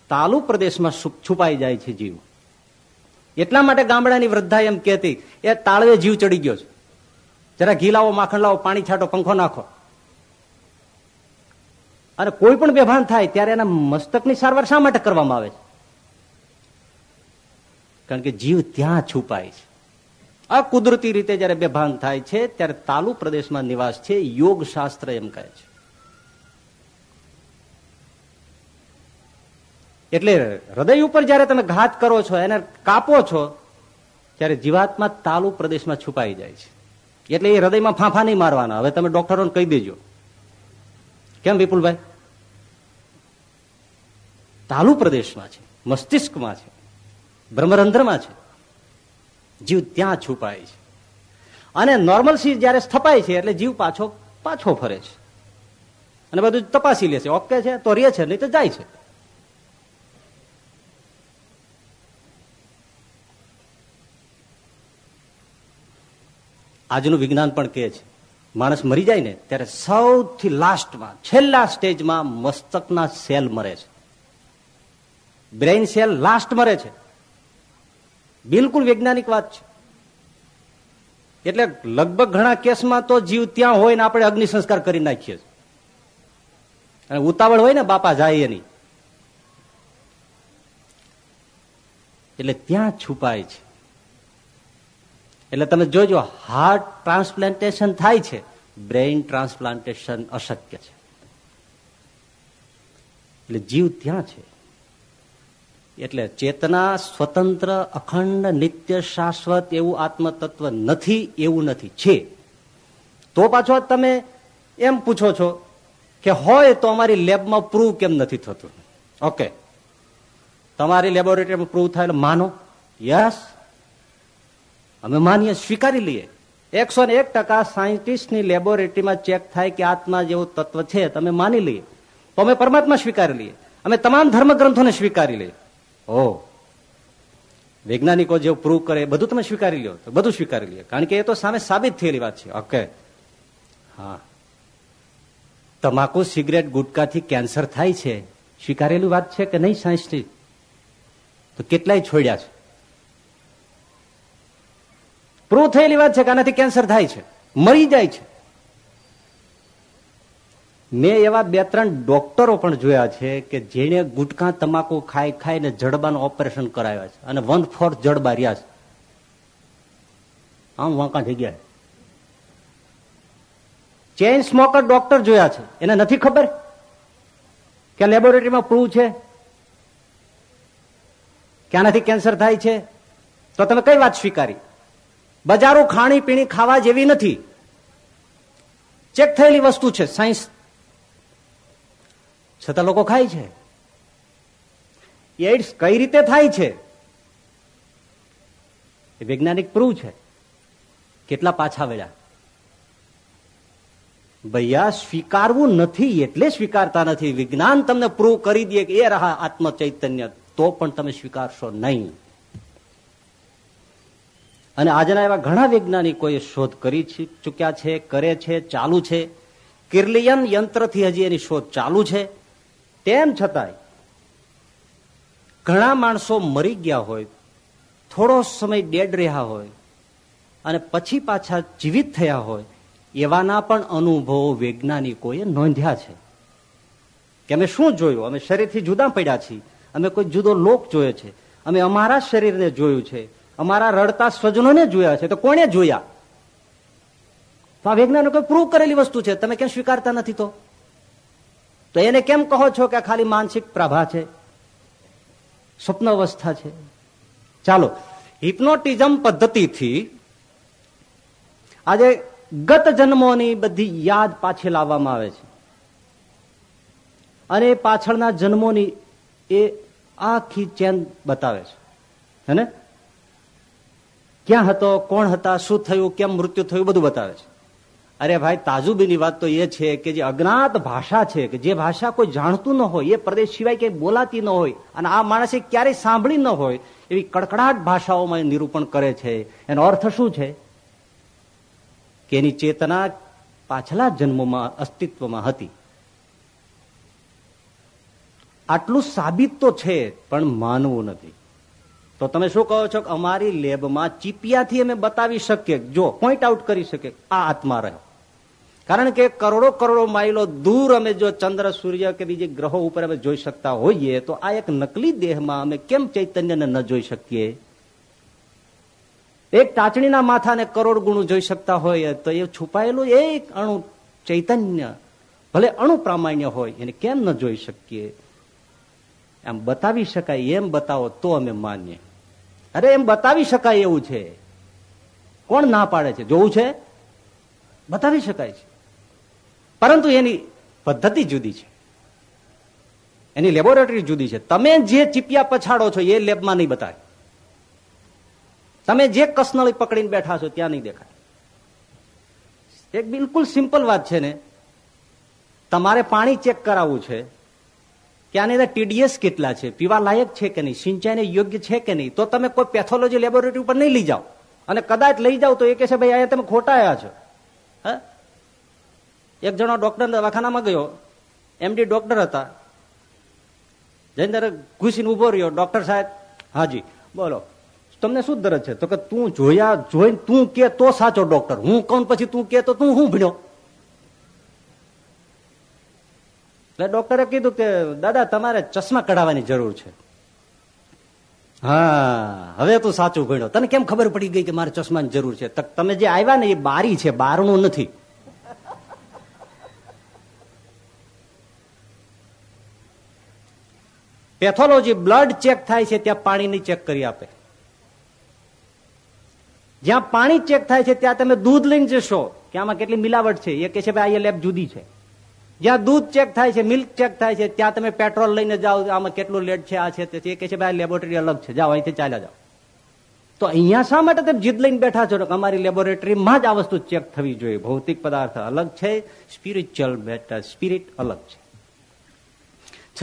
તાલુ પ્રદેશમાં છુપાઈ જાય છે જીવ. એટલા માટે ગામડાની વૃદ્ધા એમ કહેતી, એ તાળવે જીવ ચડી ગયો છે. જરા ઘી લાવો માખણ લાવો પાણી છાંટો, પંખો નાખો. અને કોઈ પણ બેભાન થાય ત્યારે એના મસ્તકની સારવાર શા માટે કરવામાં આવે છે? કારણ કે જીવ ત્યાં છુપાય છે. આ કુદરતી રીતે જયારે બેભાન થાય છે, ત્યારે તાલુ પ્રદેશમાં નિવાસ છે, યોગ શાસ્ત્ર એમ કહે છે. એટલે હૃદય ઉપર જયારે તમે ઘાત કરો છો, એને કાપો છો, ત્યારે જીવાત્મા તાલુ પ્રદેશમાં છુપાઈ જાય છે. એટલે એ હૃદયમાં ફાંફા નહીં મારવાના. હવે તમે ડોક્ટરોને કહી દેજો. કેમ વિપુલભાઈ? તાલુ પ્રદેશમાં છે, મસ્તિષ્કમાં છે, બ્રહ્મરંધ્રમાં છે. જીવ ત્યાં છુપાય છે. અને નોર્મલ સી જયારે સ્થપાય છે, એટલે જીવ પાછો પાછો ફરે છે. અને બધું તપાસી લે છે. ઓકે છે તો રે છે, નહીં તો જાય છે. આજનું વિજ્ઞાન પણ કહે છે, માણસ મરી જાય ને, ત્યારે સૌથી લાસ્ટમાં છેલ્લા સ્ટેજમાં મસ્તકના સેલ મરે છે. બ્રેઇન સેલ લાસ્ટ મરે છે. બિલકુલ વૈજ્ઞાનિક વાત છે. એટલે લગભગ ઘણા કેસમાં તો જીવ ત્યાં હોય ને આપણે અગ્નિ સંસ્કાર કરી નાખીએ અને ઉતાવળ હોય ને બાપા જાય એની. એટલે ત્યાં છુપાય છે. એટલે તમે જોજો હાર્ટ ટ્રાન્સપ્લાન્ટેશન થાય છે. બ્રેઇન ટ્રાન્સપ્લાન્ટેશન અશક્ય છે. એટલે જીવ ત્યાં છે. એટલે ચેતના સ્વતંત્ર, અખંડ, નિત્ય, શાશ્વત એવું આત્મતત્વ નથી, એવું નથી. છે. તો પાછો તમે એમ પૂછો છો કે હોય તો અમારી લેબમાં પ્રૂવ કેમ નથી થતું? ઓકે તમારી લેબોરેટરીમાં પ્રૂવ થાય માનો. યસ અમે માનીએ, સ્વીકારી લઈએ. એકસો ને એક ટકા સાયન્ટિસ્ટની લેબોરેટરીમાં ચેક થાય કે આત્મા જેવું તત્વ છે, તમે માની લઈએ. તો અમે પરમાત્મા સ્વીકારી લઈએ. અમે તમામ ધર્મગ્રંથોને સ્વીકારી લઈએ. ઓ. વૈજ્ઞાનિકો જેવું પ્રૂવ કરે બધું તમે સ્વીકારી લો બધું સ્વીકારી લો કારણ કે એ તો સામે સાબિત થયેલી વાત છે. ઓકે. હા. તમાકુ, સિગરેટ, ગુટકાથી કેન્સર થાય છે. સ્વીકારેલી વાત છે કે નહીં સાયન્સની તો કેટલાય છોડ્યા છે. પ્રૂવ થયેલી વાત છે કે આનાથી કેન્સર થાય છે. મરી જાય છે. મેં એવા બે ત્રણ ડોક્ટરો પણ જોયા છે કે જેને ગુટકા, તમાકુ ખાઈ ખાઈને જડબાનું ઓપરેશન કરાવ્યા છે અને વન ફોર્થ જડબા રહ્યા છે. આમ વાંકા થઈ ગયા. ચેઇન સ્મોકર ડોક્ટર જોયા છે. એને નથી ખબર કે લેબોરેટરીમાં પ્રૂવ છે કે કેન્સર થાય છે. તો તમે કઈ વાત સ્વીકારી? બજારો ખાણી પીણી ખાવા જેવી નથી. ચેક થયેલી વસ્તુ છે, સાયન્સ છતાં લોકો ખાય છે. એડ્સ કઈ રીતે થાય છે? એ વૈજ્ઞાનિક પ્રૂવ છે. કેટલા પાછા વળ્યા? ભૈયા, સ્વીકારવું નથી એટલે સ્વીકારતા નથી. વિજ્ઞાન તમને પ્રૂવ કરી દે કે એ રહા આત્મ ચૈતન્ય તો પણ તમે સ્વીકારશો નહીં. અને આજના એવા ઘણા વૈજ્ઞાનિકોએ શોધ કરી ચૂક્યા છે, કરે છે, ચાલુ છે. કિર્લિયન યંત્રથી હજી એની શોધ ચાલુ છે. તેમ છતાંય ઘણા માણસો મરી ગયા હોય, થોડો સમય ડેડ રહ્યા હોય અને પછી પાછા જીવિત થયા હોય, એવાના પણ અનુભવો વૈજ્ઞાનિકોએ નોંધ્યા છે. કે અમે શું જોયું? અમે શરીરથી જુદા પડ્યા છીએ. અમે કોઈ જુદો લોક જોયો છે. અમે અમારા શરીરને જોયું છે. અમારા રડતા સ્વજનોને જોયા છે. તો કોને જોયા? તો આ વૈજ્ઞાનિકોએ પ્રૂવ કરેલી વસ્તુ છે. તમે કેમ સ્વીકારતા નથી તો? તો એને કેમ કહો છો કે ખાલી માનસિક પ્રભા છે? સ્વપ્ન અવસ્થા છે. ચાલો હિપ્નોટિઝમ પદ્ધતિથી આજે ગત જન્મોની બધી યાદ પાછી લાવવામાં આવે છે. અને પાછળના જન્મોની એ આખી ચેન બતાવે છે. હે ક્યાં હતો, કોણ હતા, શું થયું, કેમ મૃત્યુ થયું, બધું બતાવે છે. અરે ભાઈ, તાજુબીની વાત તો એ છે કે જે અજ્ઞાત ભાષા છે, કે જે ભાષા કોઈ જાણતું ન હોય, એ પ્રદેશ સિવાય ક્યાંય બોલાતી ન હોય, અને આ માણસે ક્યારેય સાંભળી ન હોય, એવી કડકડાટ ભાષાઓમાં નિરૂપણ કરે છે. એનો અર્થ શું છે? કે એની ચેતના પાછલા જન્મોમાં, અસ્તિત્વમાં હતી. આટલું સાબિત તો છે, પણ માનવું નથી. તો તમે શું કહો છો કે અમારી લેબમાં ચીપિયાથી અમે બતાવી શકીએ? જો પોઈન્ટ આઉટ કરી શકીએ આ આત્મા રહ્યો. કારણ કે કરોડો કરોડો માઇલો દૂર અમે જો ચંદ્ર, સૂર્ય કે બીજે ગ્રહો ઉપર અમે જોઈ શકતા હોઈએ, તો આ એક નકલી દેહમાં અમે કેમ ચૈતન્યને ન જોઈ શકીએ? એક ટાચણીના માથાને કરોડ ગુણું જોઈ શકતા હોય તો એ છુપાયેલું એક અણુ ચૈતન્ય, ભલે અણુ પ્રામાણ્ય હોય, એને કેમ ન જોઈ શકીએ? એમ બતાવી શકાય, એમ બતાવો તો અમે માનીએ. અરે એમ બતાવી શકાય એવું છે. કોણ ના પાડે છે? જોવું છે? બતાવી શકાય છે. પરંતુ એની પદ્ધતિ જુદી છે. એની લેબોરેટરી જુદી છે. તમે જે ચીપિયા પછાડો છો, એ લેબમાં નહીં બતાવે તમે જે કસનળી પકડીને બેઠા છો, ત્યાં નહીં દેખાય. એક બિલકુલ સિમ્પલ વાત છે ને. તમારે પાણી ચેક કરાવવું છે. કે આની અંદર ટીડીએસ કેટલા છે? પીવા લાયક છે કે નહીં? સિંચાઈને યોગ્ય છે કે નહીં? તો તમે કોઈ પેથોલોજી લેબોરેટરી ઉપર નહીં લઈ જાઓ. અને કદાચ લઈ જાઓ તો એ કહે છે, ભાઈ, અહીંયા તમે ખોટા આવ્યા છો. હા? એક જણો ડોક્ટર દવાખાનામાં ગયો. એમડી ડોક્ટર હતા. જઈને ઘૂસીને ઊભો રહ્યો. ડોક્ટર સાહેબ, હાજી, બોલો. તમને શું દરજ છે? તો કે, તું જોયા, જોઈને તું કે તો સાચો ડોક્ટર હું કોણ? પછી તું કે તો તું હું ભણ્યો? એટલે ડોક્ટરે કીધું કે, દાદા, તમારે ચશ્મા કઢાવવાની જરૂર છે. હા, હવે તું સાચું ભણ્યો. તને કેમ ખબર પડી ગઈ કે મારે ચશ્માની જરૂર છે? તમે જે આવ્યા ને એ બારી છે, બારણું નથી. પેથોલોજી બ્લડ ચેક થાય છે, ત્યાં પાણીની ચેક કરી આપે. જ્યાં પાણી ચેક થાય છે, ત્યાં તમે દૂધ લઈને જશો, કે આમાં કેટલી મિલાવટ છે? એ કે છે, ભાઈ આ લેબ જુદી છે. જ્યાં દૂધ ચેક થાય છે મિલ્ક ચેક થાય છે, ત્યાં તમે પેટ્રોલ લઈને જાઓ, આમાં કેટલું લેટ છે, આ છે, તે કે છે, ભાઈ લેબોરેટરી અલગ છે, જાઓ, અહીંથી ચાલ્યા જાઓ. તો અહીંયા શા માટે તમે જીદ લઈને બેઠા છો? અમારી લેબોરેટરીમાં જ આ વસ્તુ ચેક થવી જોઈએ. ભૌતિક પદાર્થ અલગ છે સ્પિરિચ્યુઅલ મેટર સ્પિરિટ અલગ છે.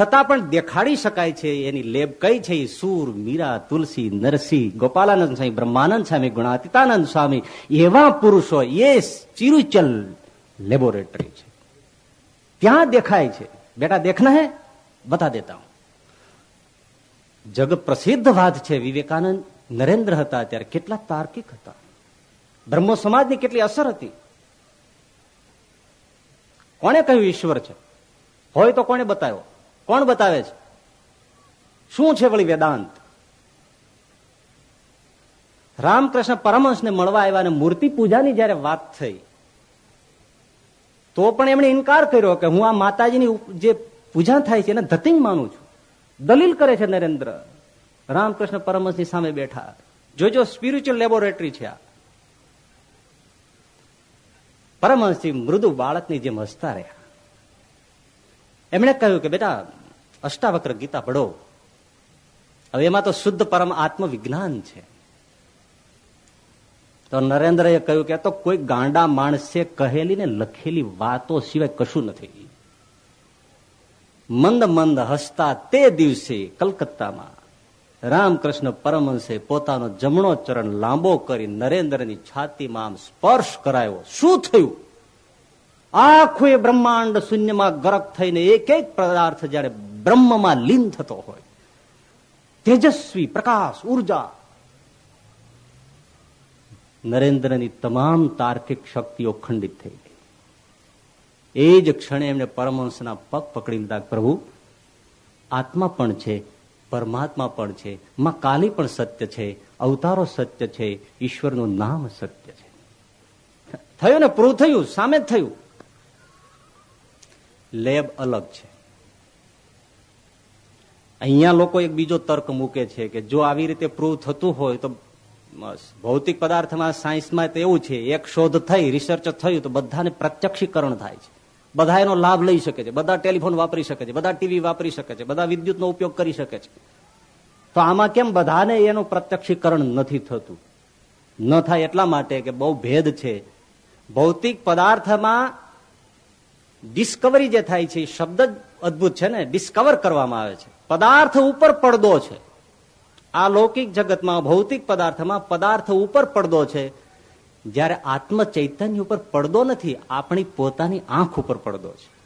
છતાં પણ દેખાડી શકાય છે, એની લેબ કઈ છે? સુર, મીરા, તુલસી, નરસિંહ, ગોપાલાનંદ સ્વામી, બ્રહ્માનંદ સ્વામી, ગુણાતીતાનંદ સ્વામી, એવા પુરુષો, એ સ્પિરિચ્યુઅલ લેબોરેટરી છે. ત્યાં દેખાય છે. બેટા, દેખના હે? બતા દેતા હું. જગ પ્રસિદ્ધ વાત છે, વિવેકાનંદ. નરેન્દ્ર હતા ત્યારે કેટલા તાર્કિક હતા. બ્રહ્મો સમાજની કેટલી અસર હતી. કોણે કહ્યું ઈશ્વર છે? હોય તો કોને બતાવ્યો? કોણ બતાવે છે? શું છે વળી વેદાંત? રામકૃષ્ણ પરમહંસને મળવા આવ્યા અને મૂર્તિ પૂજાની જયારે વાત થઈ તો પણ એમણે ઇનકાર કર્યો કે હું આ માતાજીની જે પૂજા થાય છે એને ધતિંગ માનું છું. દલીલ કરે છે નરેન્દ્ર. રામકૃષ્ણ પરમહંસની સામે બેઠા. જોજો સ્પિરિચ્યુઅલ લેબોરેટરી છે આ. પરમહંસજી મૃદુ બાળકની જેમ હસતા રહ્યા. એમણે કહ્યું કે, બેટા, અષ્ટાવક્ર ગીતા પઢો. હવે એમાં તો શુદ્ધ પરમ આત્મવિજ્ઞાન છે. તો નરેન્દ્રએ કહ્યું કે તો કોઈ ગાંડા માણસે કહેલી ને લખેલી વાતો સિવાય કશું નથી. મંદ મંદ હસતા તે દિવસે કલકત્તામાં રામકૃષ્ણ પરમહંસે પોતાનો જમણો ચરણ લાંબો કરી નરેન્દ્રની છાતીમાં આમ સ્પર્શ કરાયો. શું થયું? આખું એ બ્રહ્માંડ શૂન્યમાં ગરક થઈને એક એક પદાર્થ જયારે બ્રહ્મમાં લીન થતો હોય. તેજસ્વી, પ્રકાશ, ઊર્જા નરેન્દ્રની તમામ તાર્કિક શક્તિઓ ખંડિત થઈ ગઈ. એ જ ક્ષણે એમને પરમહંસના પગ પકડી લીધા પ્રભુ, આત્મા પણ છે, પરમાત્મા પણ છે, માં કાલી પણ સત્ય છે, અવતારો સત્ય છે, ઈશ્વરનું નામ સત્ય છે. થયું ને, પૂરું થયું, સામે થયું. લેબ અલગ છે. અહીંયા લોકો એક બીજો તર્ક મૂકે છે કે જો આવી રીતે પ્રૂવ થતું હોય તો ભૌતિક પદાર્થમાં સાયન્સમાં તો એવું છે, એક શોધ થઈ રિસર્ચ થયું, તો બધાને પ્રત્યક્ષીકરણ થાય છે. બધા એનો લાભ લઈ શકે છે, બધા ટેલિફોન વાપરી શકે છે, બધા ટીવી વાપરી શકે છે, બધા વિદ્યુતનો ઉપયોગ કરી શકે છે. તો આમાં કેમ બધાને એનું પ્રત્યક્ષીકરણ નથી થતું? ન થાય એટલા માટે કે બહુ ભેદ છે. ભૌતિક પદાર્થમાં ડિસ્કવરી જે થાય છે શબ્દ જ અદભુત છે ને ડિસ્કવર કરવામાં આવે છે. પદાર્થ ઉપર પડદો છે. આ લૌકિક જગતમાં ભૌતિક પદાર્થમાં પદાર્થ ઉપર પડદો છે. જ્યારે આત્મ ચૈતન્ય ઉપર પડદો નથી, આપણી પોતાની આંખ ઉપર પડદો છે.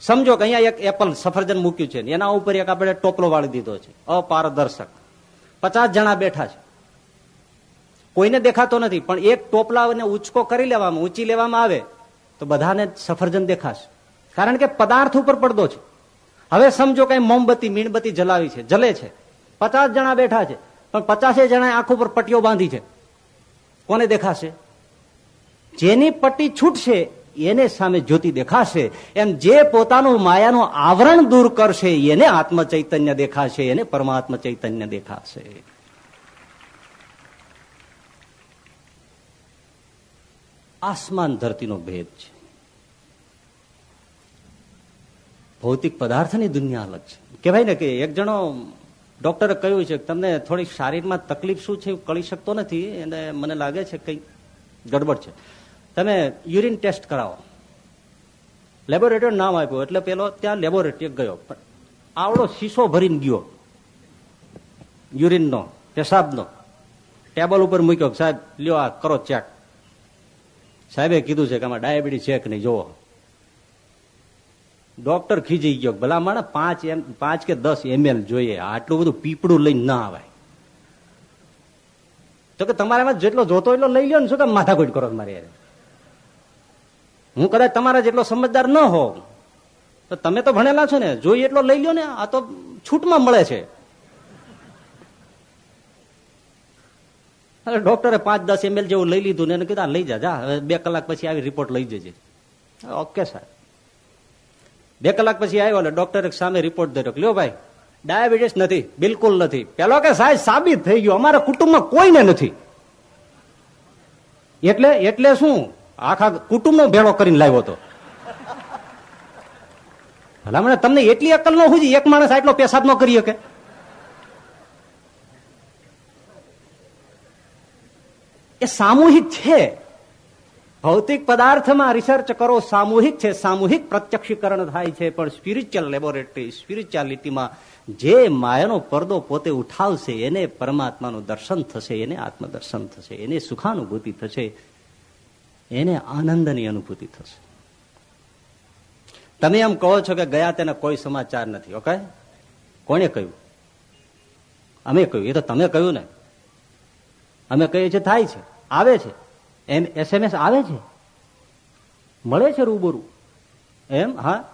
સમજો કે અહીંયા એક એપલ સફરજન મૂક્યું છે એના ઉપર એક આપણે ટોપલો વાળી દીધો છે. અપારદર્શક. પચાસ જણા બેઠા છે. કોઈને દેખાતો નથી, પણ એક ટોપલાને ઉચકો કરી લેવામાં, ઊંચી લેવામાં આવે, તો બધાને સફરજન દેખાશે. કારણ કે પદાર્થ ઉપર પડદો છે. હવે સમજો કઈ મોમબત્તી, મીણબત્તી જલાવી છે, જલે છે. પચાસ જણા બેઠા છે. પણ પચાસે જણા આંખ ઉપર પટ્ટીઓ બાંધી છે. કોને દેખાશે? જેની પટ્ટી છૂટશે, એને સામે જ્યોતિ દેખાશે. એમ જે પોતાનું માયાનું આવરણ દૂર કરશે, એને આત્મ ચૈતન્ય દેખાશે, એને પરમાત્મા ચૈતન્ય દેખાશે. આસમાન ધરતીનો ભેદ છે. ભૌતિક પદાર્થની દુનિયા અલગ છે. કહેવાય ને કે એક જણો ડોક્ટરે કહ્યું છે કે તમને થોડીક શારીરમાં તકલીફ શું છે એવું કળી શકતો નથી અને મને લાગે છે કંઈ ગડબડ છે. તમે યુરિન ટેસ્ટ કરાવો. લેબોરેટરી નામ આપ્યું, એટલે પેલો ત્યાં લેબોરેટરી ગયો. પણ આવડો શીશો ભરીને ગયો. યુરિનનો, પેશાબનો. ટેબલ ઉપર મૂક્યો સાહેબ, લ્યો આ કરો ચેક. સાહેબે કીધું છે કે આમાં ડાયાબિટીસ ચેક નહીં જોવો ડોક્ટર ખીજી ગયો. ભલા માણે પાંચ એમ, પાંચ કે દસ એમએલ જોઈએ. આટલું બધું પીપળું લઈને ના આવે તો કે તમારે જેટલો જોતો એટલો લઈ લ્યો ને. શું કામ માથાકૂટ કરો મારી હું કદાચ તમારા જેટલો સમજદાર ન હો તો તમે તો ભણેલા છો ને. જોઈએ એટલો લઈ લ્યો ને, આ તો છૂટમાં મળે છે. ડોક્ટરે પાંચ, દસ એમએલ જેવું લઈ લીધું ને એને કીધા લઈ જા જા. બે કલાક પછી આવી રિપોર્ટ લઈ જજે. ઓકે, સાહેબ. બે કલાક પછી આવ્યો એટલે ડોક્ટરે સામે રિપોર્ટ ધર્યો લ્યો ભાઈ ડાયાબિટીસ નથી, બિલકુલ નથી. પેલો કે, સાહેબ, સાબિત થઈ ગયો. અમારા કુટુંબમાં કોઈને નથી. એટલે એટલે શું? આખા કુટુંબનો ભેળો કરીને લાવ્યો હતો. ભલામણે તમને એટલી અકલ ન હોય એક માણસ આટલો પેશાબ ન કરી શકે. એ સામૂહિક છે. ભૌતિક પદાર્થમાં રિસર્ચ કરો, સામૂહિક છે, સામૂહિક પ્રત્યક્ષીકરણ થાય છે, પણ સ્પિરિચ્યુઅલ લેબોરેટરી સ્પિરિચ્યુઆલિટીમાં જે માયાનો પરદો પોતે ઉઠાવશે, એને પરમાત્માનું દર્શન થશે, એને આત્મદર્શન થશે, એને સુખાનુભૂતિ થશે, એને આનંદની અનુભૂતિ થશે. તમે એમ કહો છો કે ગયા તેના કોઈ સમાચાર નથી ઓકે કોને કહ્યું? અમે કહ્યું, એ તો તમે કહ્યું ને. અમે કહીએ છીએ, થાય છે, આવે છે. એમ એસએમએસ આવે છે? મળે છે રૂબરૂ? એમ? હા?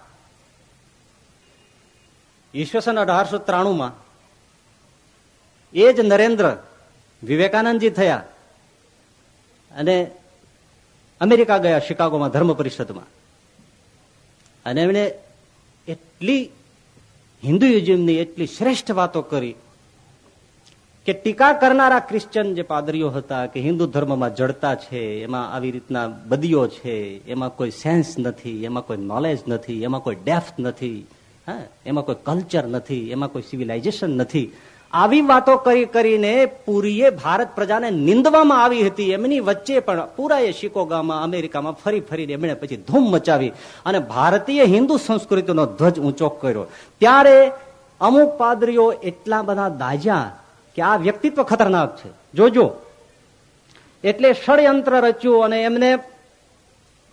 ઈસવીસન અઢારસો ત્રાણુંમાં એ જ નરેન્દ્ર વિવેકાનંદજી થયા અને અમેરિકા ગયા શિકાગોમાં ધર્મ પરિષદમાં. અને એમણે એટલી હિન્દુઇઝમની એટલી શ્રેષ્ઠ વાતો કરી કે ટીકા કરનારા ક્રિશ્ચન જે પાદરીઓ હતા કે હિન્દુ ધર્મમાં જડતા છે, એમાં આવી રીતના બદીઓ છે, એમાં કોઈ સેન્સ નથી, એમાં કોઈ નોલેજ નથી, એમાં કોઈ ડેફ્થ નથી, હા? એમાં કોઈ કલ્ચર નથી, એમાં કોઈ સિવિલાઇઝેશન નથી. આવી વાતો કરી કરીને પૂરીએ ભારત પ્રજાને નિંદવામાં આવી હતી. એમની વચ્ચે પણ પૂરાએ શિકોગામાં, અમેરિકામાં ફરી ફરીને એમણે પછી ધૂમ મચાવી અને ભારતીય હિન્દુ સંસ્કૃતિનો ધ્વજ ઊંચો કર્યો. ત્યારે અમુક પાદરીઓ એટલા બધા દાજ્યા કે આ વ્યક્તિત્વ ખતરનાક છે. જોજો. એટલે ષડયંત્ર રચ્યું અને એમને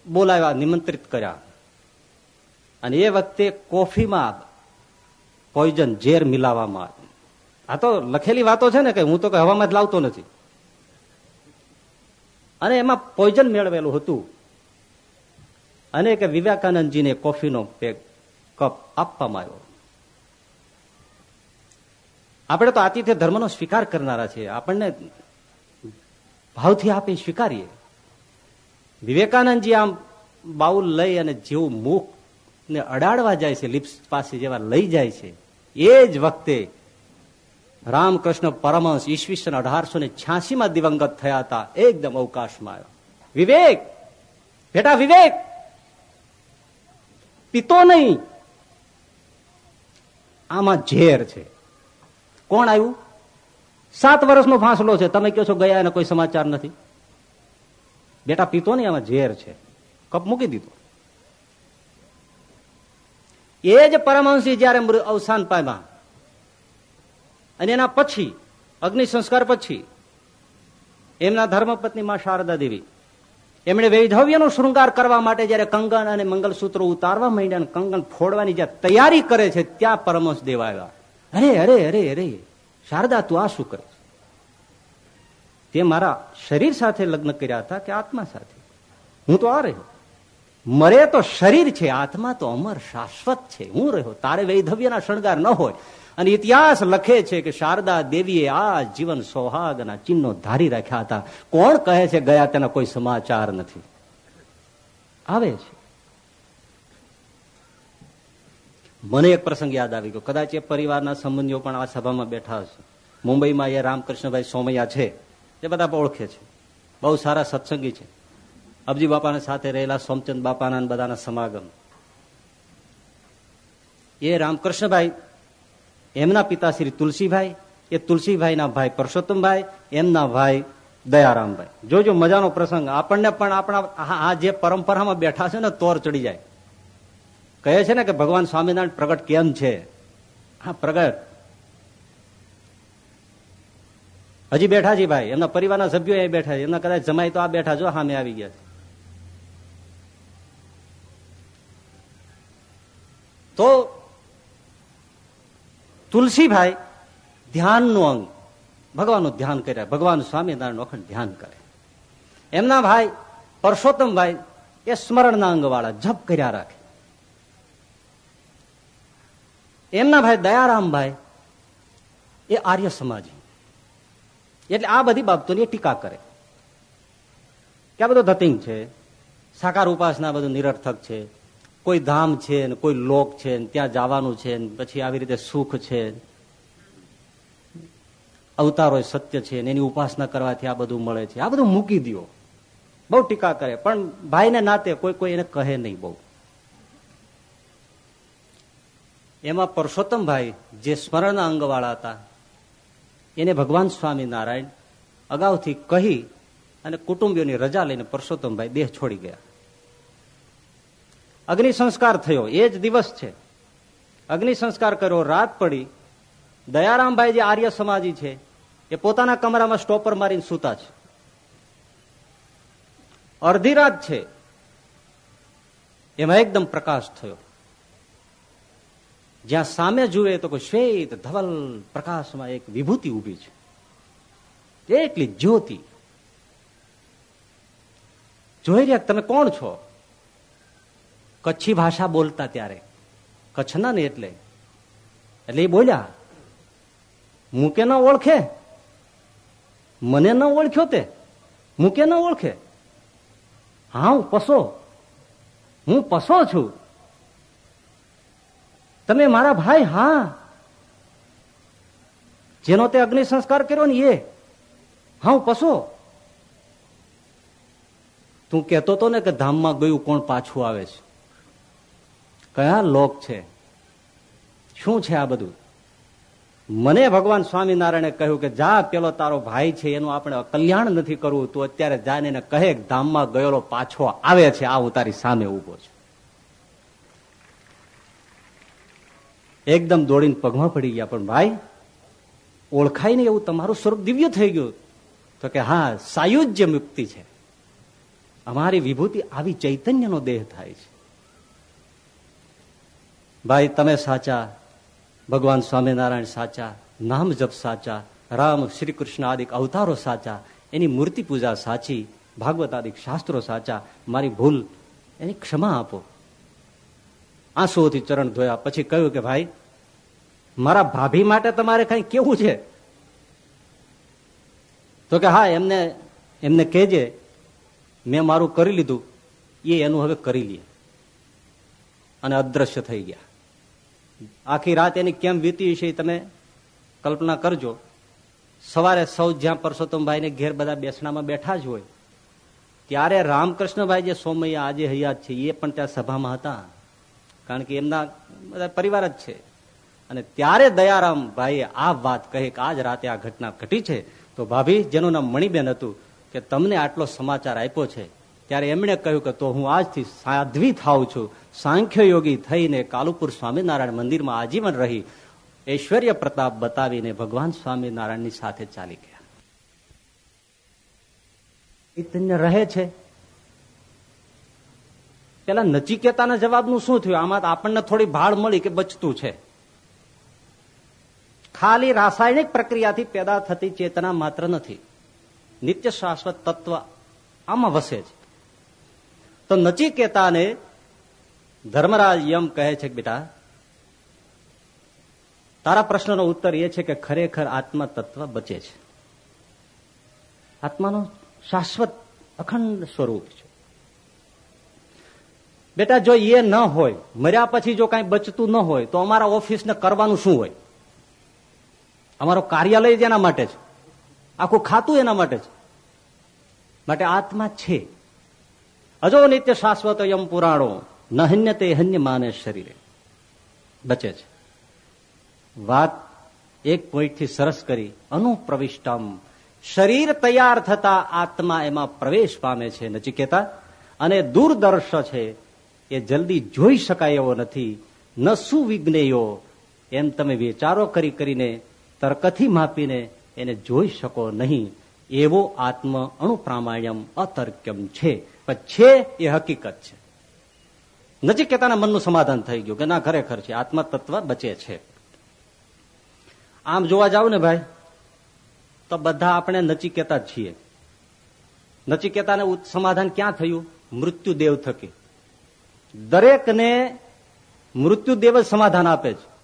બોલાવ્યા, નિમંત્રિત કર્યા. અને એ વખતે કોફીમાં પોઈઝન ઝેર મિલાવવામાં આવ્યું આ તો લખેલી વાતો છે ને કે હું તો હવામાં જ લાવતો નથી. અને એમાં પોઈઝન મેળવેલું હતું. અને કે વિવેકાનંદજીને કોફીનો પેક, કપ આપવામાં આવ્યો. આપણે તો આતિથ્ય ધર્મનો સ્વીકાર કરનારા છીએ. આપણને ભાવથી આપે સ્વીકારીએ. વિવેકાનંદજી આમ બાઉલ લઈ અને જેવું મુખ ને અડાડવા જાય છે, લિપ્સ પાસે જેવા લઈ જાય છે, એ જ વખતે રામકૃષ્ણ પરમહંસ ઈસવીસન અઢારસો ને છ્યાસીમાં દિવંગત થયા હતા. એકદમ અવકાશમાં આવ્યો. વિવેક! બેટા વિવેક! પીતો નહીં. આમાં ઝેર છે. કોણ આવ્યું? સાત વર્ષનો ફાંસલો છે. તમે કહો છો ગયા એને કોઈ સમાચાર નથી. બેટા, પીતો નહીં, આમાં ઝેર છે. કપ મૂકી દીધો. એ જ પરમહંસી જયારે અવસાન પામ્યા. અને એના પછી, અગ્નિ સંસ્કાર પછી, એમના ધર્મપત્ની માં શારદા દેવી, એમણે વૈધવ્યનો શૃંગાર કરવા માટે જયારે કંગન અને મંગલસૂત્રો ઉતારવા માંડ્યા કંગન ફોડવાની જ્યાં તૈયારી કરે છે, ત્યાં પરમહંસ દેવ આવ્યા. અરે અરે અરે અરે, શારદા, તું આ શું કરે? તે મારા શરીર સાથે લગ્ન કર્યા હતા કે આત્મા સાથે? હું તો આ રહ્યો. મરે તો શરીર છે, આત્મા તો અમર, શાશ્વત છે. હું રહ્યો. તારે વૈધવ્યના શણગાર ન હોય. અને ઇતિહાસ લખે છે કે શારદા દેવીએ આ જીવન સૌહાગના ચિહ્નો ધારી રાખ્યા હતા. કોણ કહે છે, ગયા તેના કોઈ સમાચાર નથી? આવે છે. મને એક પ્રસંગ યાદ આવી ગયો. કદાચ એ પરિવારના સંબંધીઓ પણ આ સભામાં બેઠા હશે. મુંબઈમાં એ રામકૃષ્ણભાઈ સોમૈયા છે, એ બધા ઓળખે છે. બહુ સારા સત્સંગી છે. અબજી બાપાના સાથે રહેલા સોમચંદ બાપાના બધાના સમાગમ. એ રામકૃષ્ણભાઈ, એમના પિતા શ્રી તુલસીભાઈ, એ તુલસીભાઈના ભાઈ પરસોત્તમભાઈ, એમના ભાઈ દયારામભાઈ. જોજો, મજાનો પ્રસંગ. આપણને પણ આપણા આ જે પરંપરામાં બેઠા છે ને, તોર ચડી જાય. કહે છે ને કે ભગવાન સ્વામિનારાયણ પ્રગટ કેમ છે? હા, પ્રગટ. હજી બેઠા છે ભાઈ. એમના પરિવારના સભ્યો એ બેઠા છે. એમના કદાચ જમાય તો આ બેઠા જો, સામે આવી ગયા તો તુલસીભાઈ, ધ્યાનનું અંગ. ભગવાનનું ધ્યાન કર્યા ભગવાન સ્વામિનારાયણ અખંડ ધ્યાન કરે. એમના ભાઈ, પરસોત્તમભાઈ, એ સ્મરણના અંગ વાળા જપ કર્યા રાખે. એમના ભાઈ દયારામભાઈ એ આર્ય સમાજી. એટલે આ બધી બાબતોની ટીકા કરે. કે આ બધો ધતિંગ છે, સાકાર ઉપાસના બધું નિરર્થક છે, કોઈ ધામ છે ને કોઈ લોક છે ને ત્યાં જવાનું છે ને પછી આવી રીતે સુખ છે અવતારો સત્ય છે ને એની ઉપાસના કરવાથી આ બધું મળે છે. આ બધું મૂકી દો બહુ ટીકા કરે. પણ ભાઈને નાતે કોઈ કોઈ એને કહે નહીં બહુ. એમાં પરસોત્તમભાઈ જે સ્મરણના અંગવાળા હતા, એને ભગવાન સ્વામિનારાયણ અગાઉથી કહી અને કુટુંબીઓની રજા લઈને પરસોત્તમભાઈ દેહ છોડી ગયા. અગ્નિ સંસ્કાર થયો, એ જ દિવસ છે. અગ્નિ સંસ્કાર કર્યો, રાત પડી. દયારામભાઈ જે આર્ય સમાજી છે, એ પોતાના કમરામાં સ્ટોપર મારીને સૂતા છે. અડધી રાત છે. એમાં એકદમ પ્રકાશ થયો. જ્યાં સામે જુએ તો કોઈ શ્વેત ધવલ પ્રકાશમાં એક વિભૂતિ ઊભી છે. એટલી જ્યોતિ. જોઈ રહ્યા તમે કોણ છો? કચ્છી ભાષા બોલતા ત્યારે. કચ્છના ને એટલે. એટલે એ બોલ્યા મૂકે ન ઓળખે? મને ન ઓળખ્યો તે? મૂકે ન ઓળખે? હા હું પસો હું પસો છું. તમે મારા ભાઈ, હા. જેનો તે અગ્નિ સંસ્કાર કર્યો ને એ. હા પસો તું કેતો તો ને કે ધામમાં ગયું કોણ પાછું આવે છે? કયા લોક છે? શું છે આ બધું? મને ભગવાન સ્વામિનારાયણે કહ્યું કે જા, પેલો તારો ભાઈ છે, એનું આપણે કલ્યાણ નથી કરવું. તું અત્યારે જાને કહે ધામમાં ગયેલો પાછો આવે છે આ હું તારી સામે ઊભો છું. એકદમ દોડીને પગમાં પડી ગયા. પણ ભાઈ, ઓળખાય નહીં એવું તમારું સ્વરૂપ દિવ્ય થઈ ગયું. તો કે હા, સાયુજ્ય મુક્તિ છે. અમારી વિભૂતિ આવી ચૈતન્યનો દેહ થાય છે. ભાઈ, તમે સાચા, ભગવાન સ્વામિનારાયણ સાચા, નામ જપ સાચા, રામ, શ્રી કૃષ્ણ આદિક અવતારો સાચા, એની મૂર્તિ પૂજા સાચી, ભાગવત આદિક શાસ્ત્રો સાચા, મારી ભૂલ, એની ક્ષમા આપો. આંસુઓથી ચરણ ધોયા. પછી કહ્યું કે ભાઈ, મારા ભાભી માટે તમારે કઈ કેવું છે? તો કે હા, એમને એમને કહેજે, મેં મારું કરી લીધું. એ એનું હવે કરી લે. અને અદ્રશ્ય થઈ ગયા. આખી રાત એની કેમ વીતી છે તમે કલ્પના કરજો. સવારે સૌ જ્યાં પરસોત્તમભાઈને ઘેર બધા બેસણામાં બેઠા જ હોય. ત્યારે રામકૃષ્ણભાઈ જે સોમૈયા આજે હયાત છે, એ પણ ત્યાં સભામાં હતા. કારણ કે એમના બધા પરિવાર જ છે. અને ત્યારે દયારામ ભાઈએ આ વાત કહે કે આજ રાતે આ ઘટના ઘટી છે. તો ભાભી, જેનું નામ મણિબેન હતું, કે તમને આટલો સમાચાર આપ્યો છે. ત્યારે એમણે કહ્યું કે તો હું આજથી સાધ્વી થાઉં છું. સાંખ્ય યોગી થઈને કાલુપુર સ્વામિનારાયણ મંદિરમાં આજીવન રહી. ઐશ્વર્ય પ્રતાપ બતાવીને ભગવાન સ્વામિનારાયણની સાથે ચાલી ગયા. રહે છે? પેલા નચિકેતાના જવાબનું શું થયું? આમાં આપણને થોડી ભાળ મળી કે બચતું છે. ખાલી રાસાયણિક પ્રક્રિયાથી પેદા થતી ચેતના માત્ર નથી. નિત્ય શાશ્વત તત્વ આમાં વસે છે. તો નચિકેતાને ધર્મરાજ યમ કહે છે કે બેટા, તારા પ્રશ્નનો ઉત્તર એ છે કે ખરેખર આત્મા તત્વ બચે છે. આત્માનો શાશ્વત અખંડ સ્વરૂપ છે. બેટા, જો એ ન હોય, મર્યા પછી જો કઈ બચતું ન હોય, તો અમારા ઓફિસને કરવાનું શું હોય? અમારો કાર્યાલય જ એના માટે છે. આખું ખાતું એના માટે છે. માટે આત્મા છે. અજો નિત્ય શાશ્વત યમ પુરાણો, નહન્ય હન્ય તે હન્ય માને શરીરે. બચે છે. વાત એક પોઈન્ટથી સરસ કરી. અનુપ્રવિષ્ટમ. શરીર તૈયાર થતા આત્મા એમાં પ્રવેશ પામે છે નચિકેતા અને દૂરદર્શ છે. એ જલ્દી જોઈ શકાય એવો નથી. ન સુવિજ્ઞેયો એમ તમે વિચારો કરી કરીને, તર્કથી માપીને એને જોઈ શકો નહીં. એવો આત્મ અણુપ્રામાણ્યમ અતર્ક્યમ છે. છે એ હકીકત છે. નચિકેતાના મનનું સમાધાન થઈ ગયું કે ના, ખરેખર છે. આત્મા તત્વ બચે છે. આમ જોવા જાવ ને ભાઈ, તો બધા આપણે નચિકેતા છીએ. નચિકેતાને સમાધાન ક્યાં થયું? મૃત્યુદેવ થકી. દરેકને મૃત્યુદેવ જ સમાધાન આપે છે.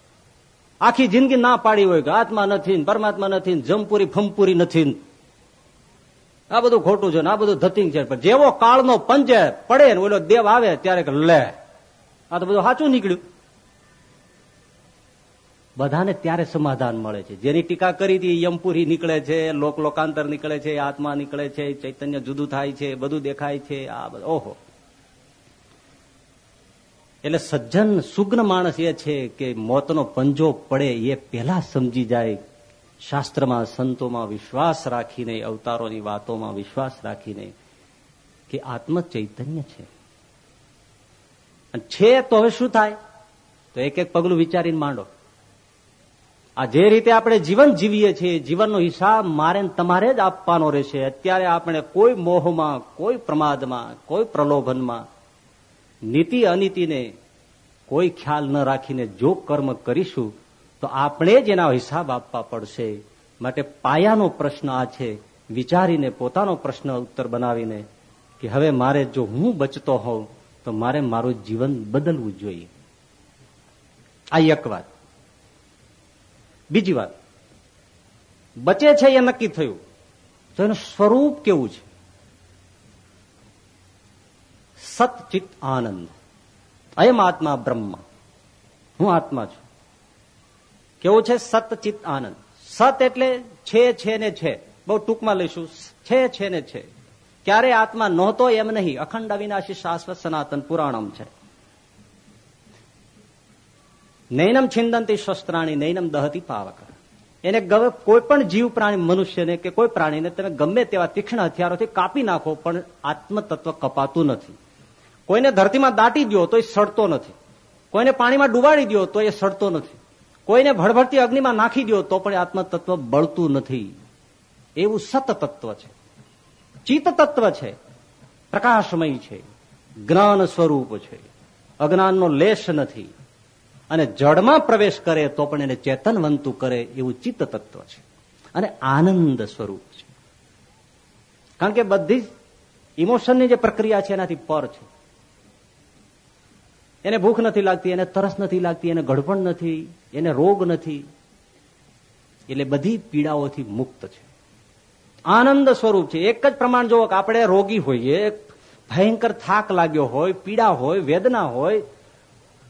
આખી જિંદગી ના પાડી હોય કે આત્મા નથી પરમાત્મા નથી જમપુરી ફમપુરી નથી આ બધું ખોટું છે આ બધું ધતિંગ છે. પણ જેવો કાળનો પંચે પડે ને ઓલો દેવ આવે ત્યારે લે. આ તો બધું સાચું નીકળ્યું. બધાને ત્યારે સમાધાન મળે છે. જેની ટીકા કરી હતી યમપુરી નીકળે છે લોક લોકાંતર નીકળે છે, આત્મા નીકળે છે, ચૈતન્ય જુદું થાય છે, બધું દેખાય છે, આ બધું. ઓહો. એટલે સજ્જન સુગ્ન માણસ એ છે કે મોતનો પંજો પડે એ પહેલા સમજી જાય. શાસ્ત્રમાં સંતોમાં વિશ્વાસ રાખીને, અવતારોની વાતોમાં વિશ્વાસ રાખીને કે આત્મ ચૈતન્ય છે છે તો હવે શું થાય? તો એક એક પગલું વિચારીને માંડો. આ જે રીતે આપણે જીવન જીવીએ છીએ, જીવનનો હિસાબ મારે તમારે જ આપવાનો રહેશે. અત્યારે આપણે કોઈ મોહમાં, કોઈ પ્રમાદમાં, કોઈ પ્રલોભનમાં નીતિ અનીતિને કોઈ ખ્યાલ ન રાખીને જો કર્મ કરીશું, તો આપણે જ એના હિસાબ આપવા પડશે. માટે પાયાનો પ્રશ્ન આ છે. વિચારીને પોતાનો પ્રશ્ન ઉત્તર બનાવીને કે હવે મારે જો હું બચતો હોઉં, તો મારે મારું જીવન બદલવું જોઈએ. આ એક વાત. બીજી વાત. બચે છે એ નક્કી થયું. તો એનું સ્વરૂપ કેવું છે? સતચિત આનંદ. અયમ આત્મા બ્રહ્મ. હું આત્મા છું. કેવું છે? સતચિત આનંદ. સત એટલે છે છે ને છે. બહુ ટૂંકમાં લઈશું. છે છે ને છે. ક્યારે આત્મા નહોતો એમ નહીં. અખંડ અવિનાશી શાશ્વત સનાતન પુરાણમ છે. નૈનમ છિંદંતી શસ્ત્રાણી, નૈનમ દહતી પાવક. એને ગમે કોઈ પણ જીવ પ્રાણી મનુષ્યને કે કોઈ પ્રાણીને તમે ગમે તેવા તીક્ષ્ણ હથિયારોથી કાપી નાખો, પણ આત્મતત્વ કપાતું નથી. કોઈને ધરતીમાં દાટી દો તો એ સડતો નથી. કોઈને પાણીમાં ડુબાડી દો તો એ સડતો નથી. કોઈને ભડભડતી અગ્નિમાં નાખી દો તો પણ આત્મતત્વ બળતું નથી. એવું સત છે. ચિત્ત છે. પ્રકાશમય છે. જ્ઞાન સ્વરૂપ છે. અજ્ઞાનનો લેશ નથી. અને જળમાં પ્રવેશ કરે તો પણ એને ચેતનવંતું કરે એવું ચિત્ત તત્વ છે. અને આનંદ સ્વરૂપ છે. કારણ કે બધી ઇમોશનની જે પ્રક્રિયા છે એનાથી પર છે. એને ભૂખ નથી લાગતી, એને તરસ નથી લાગતી, એને ગડપણ નથી, એને રોગ નથી. એટલે બધી પીડાઓથી મુક્ત છે. આનંદ સ્વરૂપ છે. એક જ પ્રમાણ જોવો કે આપણે રોગી હોઈએ, ભયંકર થાક લાગ્યો હોય, પીડા હોય, વેદના હોય,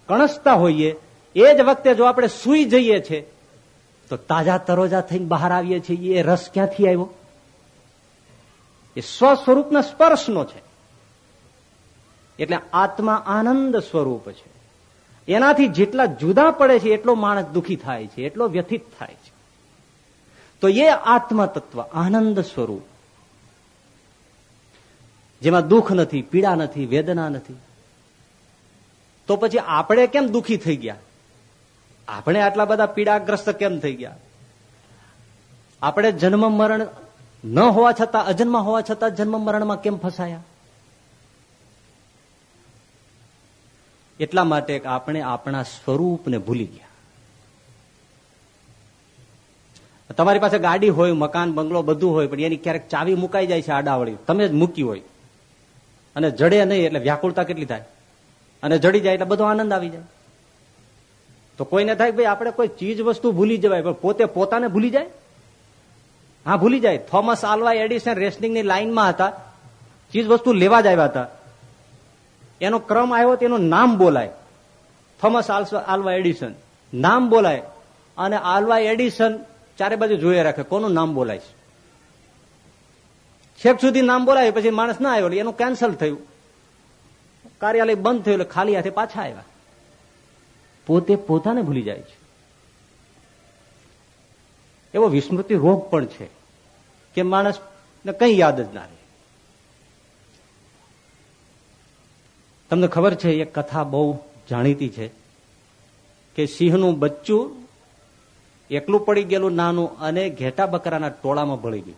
કણસતા હોઈએ, એ જ વખતે જો આપણે સુઈ જઈએ છીએ તો તાજા તરોજા થઈને બહાર આવીએ છીએ. એ રસ ક્યાંથી આવ્યો? એ સ્વ સ્વરૂપના સ્પર્શનો છે. એટલે આત્મા આનંદ સ્વરૂપ છે. એનાથી જેટલા જુદા પડે છે, એટલો માણસ દુખી થાય છે, એટલો વ્યથિત થાય છે. તો એ આત્મા તત્વ આનંદ સ્વરૂપ. જેમાં દુઃખ નથી, પીડા નથી, વેદના નથી. તો પછી આપણે કેમ દુખી થઈ ગયા? આપણે આટલા બધા પીડાગ્રસ્ત કેમ થઈ ગયા? આપણે જન્મ મરણ ન હોવા છતાં, અજન્મ હોવા છતાં જન્મ મરણમાં કેમ ફસાયા? એટલા માટે આપણે આપણા સ્વરૂપને ભૂલી ગયા. તમારી પાસે ગાડી હોય, મકાન, બંગલો બધું હોય, પણ એની ક્યારેક ચાવી મુકાઈ જાય છે આડાવળી. તમે જ મૂકી હોય. અને જડે નહીં એટલે વ્યાકુળતા કેટલી થાય? અને જડી જાય એટલે બધો આનંદ આવી જાય. તો કોઈને થાય ભાઈ આપણે કોઈ ચીજ વસ્તુ ભૂલી જવાય, પણ પોતે પોતાને ભૂલી જાય? હા, ભૂલી જાય. થોમસ આલ્વા એડિસન રેસલિંગની લાઈનમાં હતા. ચીજ વસ્તુ લેવા જ આવ્યા હતા. એનો ક્રમ આવ્યો તેનું નામ બોલાય. Thomas Alva Edison. નામ બોલાય. અને આલ્વા એડિસન ચારે બાજુ જોઈએ રાખે. કોનું નામ બોલાય છે? છેક સુધી નામ બોલાય પછી માણસ ના આવ્યો એનું કેન્સલ થયું. કાર્યાલય બંધ થયું, એટલે ખાલી હાથે પાછા આવ્યા. પોતે પોતાને ભૂલી જાય છે. એવો વિસ્મૃતિ રોગ પણ છે કે માણસ ને કઈ યાદ જ ના રહે. તમને ખબર છે એ કથા બહુ જાણીતી છે કે સિંહનું બચ્ચું એકલું પડી ગયેલું નાનું અને ઘેટા બકરાના ટોળામાં ભળી ગયું.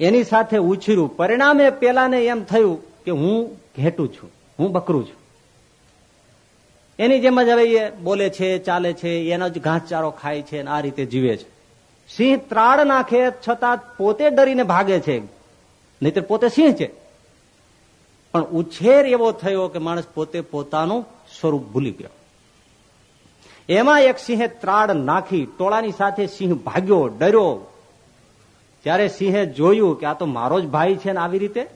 એની સાથે ઉછીરું પરિણામે પેલાને એમ થયું કે હું ઘેટું છું, હું બકરું છું. એની જેમ જ હવે એ બોલે છે, ચાલે છે, એનો જ ઘાસચારો ખાય છે આ રીતે જીવે છે. સિંહ ત્રાળ નાખે છતાં પોતે ડરીને ભાગે છે. નહીતર પોતે સિંહ છે. પણ ઉછેર એવો થયો કે માણસ પોતે પોતાનું સ્વરૂપ ભૂલી ગયો. એમાં એક સિંહે ત્રાડ નાખી, ટોળાની સાથે સિંહ ભાગ્યો, ડર્યો. ત્યારે સિંહે જોયું કે આ તો મારો જ ભાઈ છે ને આવી રીતે?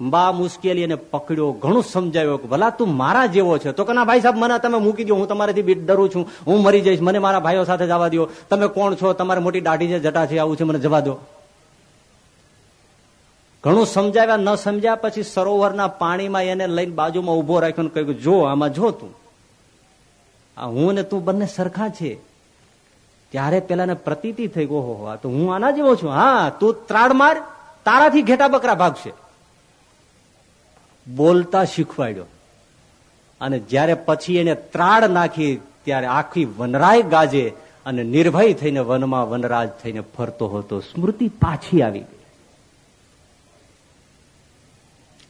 બા મુશ્કેલી એને પકડ્યો, ઘણું સમજાવ્યો કે ભલા તું મારા જેવો છે. તો કે ના ભાઈ સાહેબ, મને તમે મૂકી દો હું તમારાથી ડરું છું. હું મરી જઈશ, મને મારા ભાઈઓ સાથે જવા દો તમે કોણ છો? તમારે મોટી દાઢી છે જટા છે, આવું છે, મને જવા દો ઘણું સમજાવ્યા, ન સમજ્યા પછી સરોવરના પાણીમાં એને લઈને બાજુમાં ઊભો રાખ્યો કહ્યું, જો, આમાં જો તું. આ હું ને તું બંને સરખા છે ત્યારે પેલાને પ્રતીતિ થઈ ગયો હો તો હું આના જેવો છું. હા, તું ત્રાડ માર, તારાથી ઘેટા બકરા ભાગશે. બોલતા શીખવાડ્યો. અને જ્યારે પછી એને ત્રાડ નાખી, ત્યારે આખી વનરાય ગાજે અને નિર્ભય થઈને વનમાં વનરાજ થઈને ફરતો હતો. સ્મૃતિ પાછી આવી ગઈ.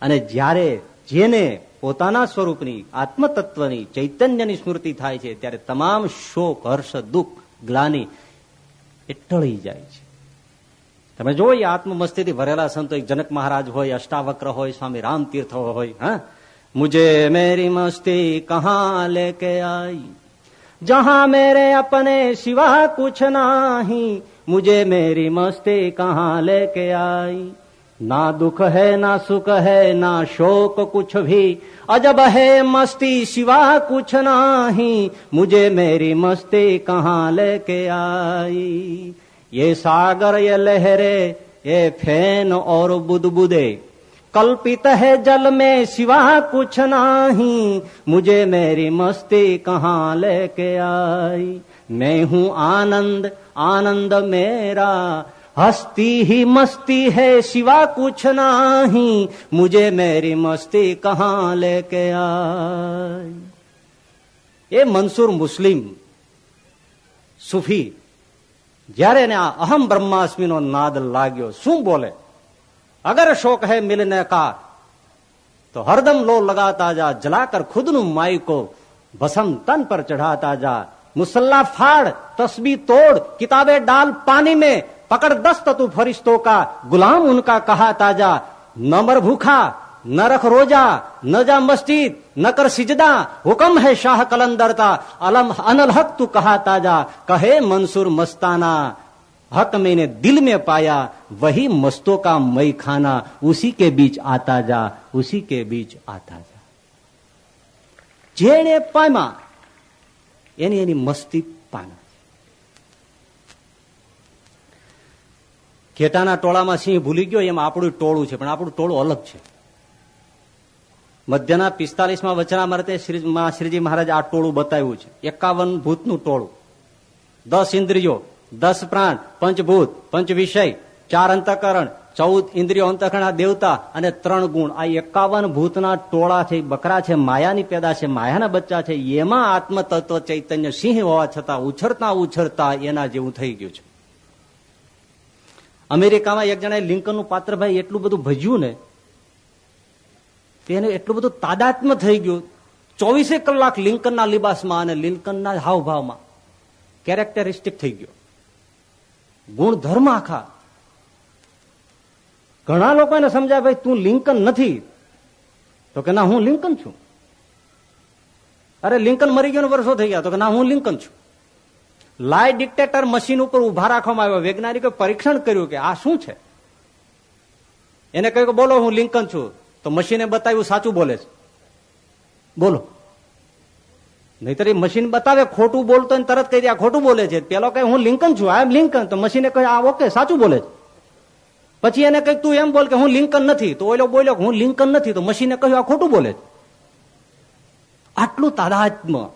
અને જ્યારે જેને પોતાના સ્વરૂપની, આત્મતત્વની, ચૈતન્યની સ્મૃતિ થાય છે, ત્યારે તમામ શોક, હર્ષ, દુઃખ, ગ્લાની એ ટળી જાય છે. તમે જો એ આત્મમસ્તીથી ભરેલા સંતો, એક જનક મહારાજ હોય, અષ્ટાવક્ર હોય, સ્વામી રામ તીર્થ હોય, હા? મુજે મેરી મસ્તી કહા લેકે આઈ? જહા મેરે અપને સિવા કુછ નહીં, મુજે મેરી મસ્તી કહા લેકે આઈ? ना दुख है, ना सुख है, ना शोक कुछ भी। अजब है मस्ती सिवा कुछ नहीं। मुझे मेरी मस्ती कहाँ लेके आई? ये सागर, ये लहरे, ये फ़ैन और बुदबुदे। कल्पित है जल में सिवा कुछ नहीं। मुझे मेरी मस्ती कहाँ लेके आई? मैं हूँ आनंद आनंद मेरा। हस्ती ही मस्ती है सिवा कुछ नहीं मुझे मेरी मस्ती कहाँ लेके आई એ મનસુર મુસ્લિમ સુફી જ્યારે એને આ અહમ બ્રહ્માસ્મીનો નાદ લાગ્યો શું બોલે અગર શોક હૈ મિલને કા તો હરદમ લો લગાતા જા જલાકર ખુદનું માઈ કો ભસમ તન પર ચઢાતા જા મુસલ્લા ફાડ તસ્બી તોડ કિતાબે ડાલ પાણી में पकड़ दस्त तू फरिश्तों का गुलाम उनका कहा ताजा न मर भूखा न रख रोजा न जा मस्जिद न कर सिजदा हुक्म है शाह कलंदरता अलम अनल हक तू कहा ताजा कहे मंसूर मस्ताना हक मैंने दिल में पाया वही मस्तों का मई खाना उसी के बीच आता जा उसी के बीच आता जा જેણે પામ્યા એની એની મસ્તી પાના ઘેટાના ટોળામાં સિંહ ભૂલી ગયો, એમ આપણું ટોળું છે, પણ આપણું ટોળું અલગ છે. મધ્યના પિસ્તાલીસમાં વચનામૃતે શ્રીજી મહારાજ આ ટોળું બતાવ્યું છે. એકાવન ભૂતનું ટોળું. દસ ઇન્દ્રિયો, દસ પ્રાણ, પંચભૂત પંચ વિષય ચાર અંતકરણ, ચૌદ ઇન્દ્રિયો અંતકરણા દેવતા અને ત્રણ ગુણ. આ એકાવન ભૂતના ટોળા છે, બકરા છે, માયાની પેદા છે, માયાના બચ્ચા છે, એમાં આત્મતત્વ ચૈતન્ય સિંહ હોવા છતાં ઉછરતા ઉછરતા એના જેવું થઈ ગયું છે. અમેરિકામાં એક જણાએ લિંકનનું પાત્રભાઈ એટલું બધું ભજ્યું ને, તેને એટલું બધું તાદાત્મ થઈ ગયું. ચોવીસે કલાક લિંકનના લિબાસમાં અને લિંકનના હાવભાવમાં કેરેક્ટરિસ્ટિક થઈ ગયો. ગુણધર્મ આખા. ઘણા લોકો એને સમજાય, ભાઈ, તું લિંકન નથી. તો કે, ના, હું લિંકન છું. અરે, લિંકન મરી ગયો વર્ષો થઈ ગયા. તો કે, ના, હું લિંકન છું. લાઈ ડિક્ટેટર મશીન ઉપર ઊભા રાખવામાં આવ્યો. વૈજ્ઞાનિકે પરીક્ષણ કર્યું કે આ શું છે? એને કહ્યું કે બોલો, હું લિંકન છું. તો મશીને બતાવ્યું, સાચું બોલે છે. બોલો. નહીતર એ મશીન બતાવે, ખોટું બોલતો તરત કહી દે, આ ખોટું બોલે છે. પેલો કહે, હું લિંકન છું આઈ એમ લિંકન. તો મશીને કહે, આ ઓકે, સાચું બોલે છે. પછી એને કહ્યું તું એમ બોલ કે હું લિંકન નથી. તો ઓલો બોલ્યો હું લિંકન નથી. તો મશીને કહ્યું, આ ખોટું બોલે છે. આટલું તાદાત્મ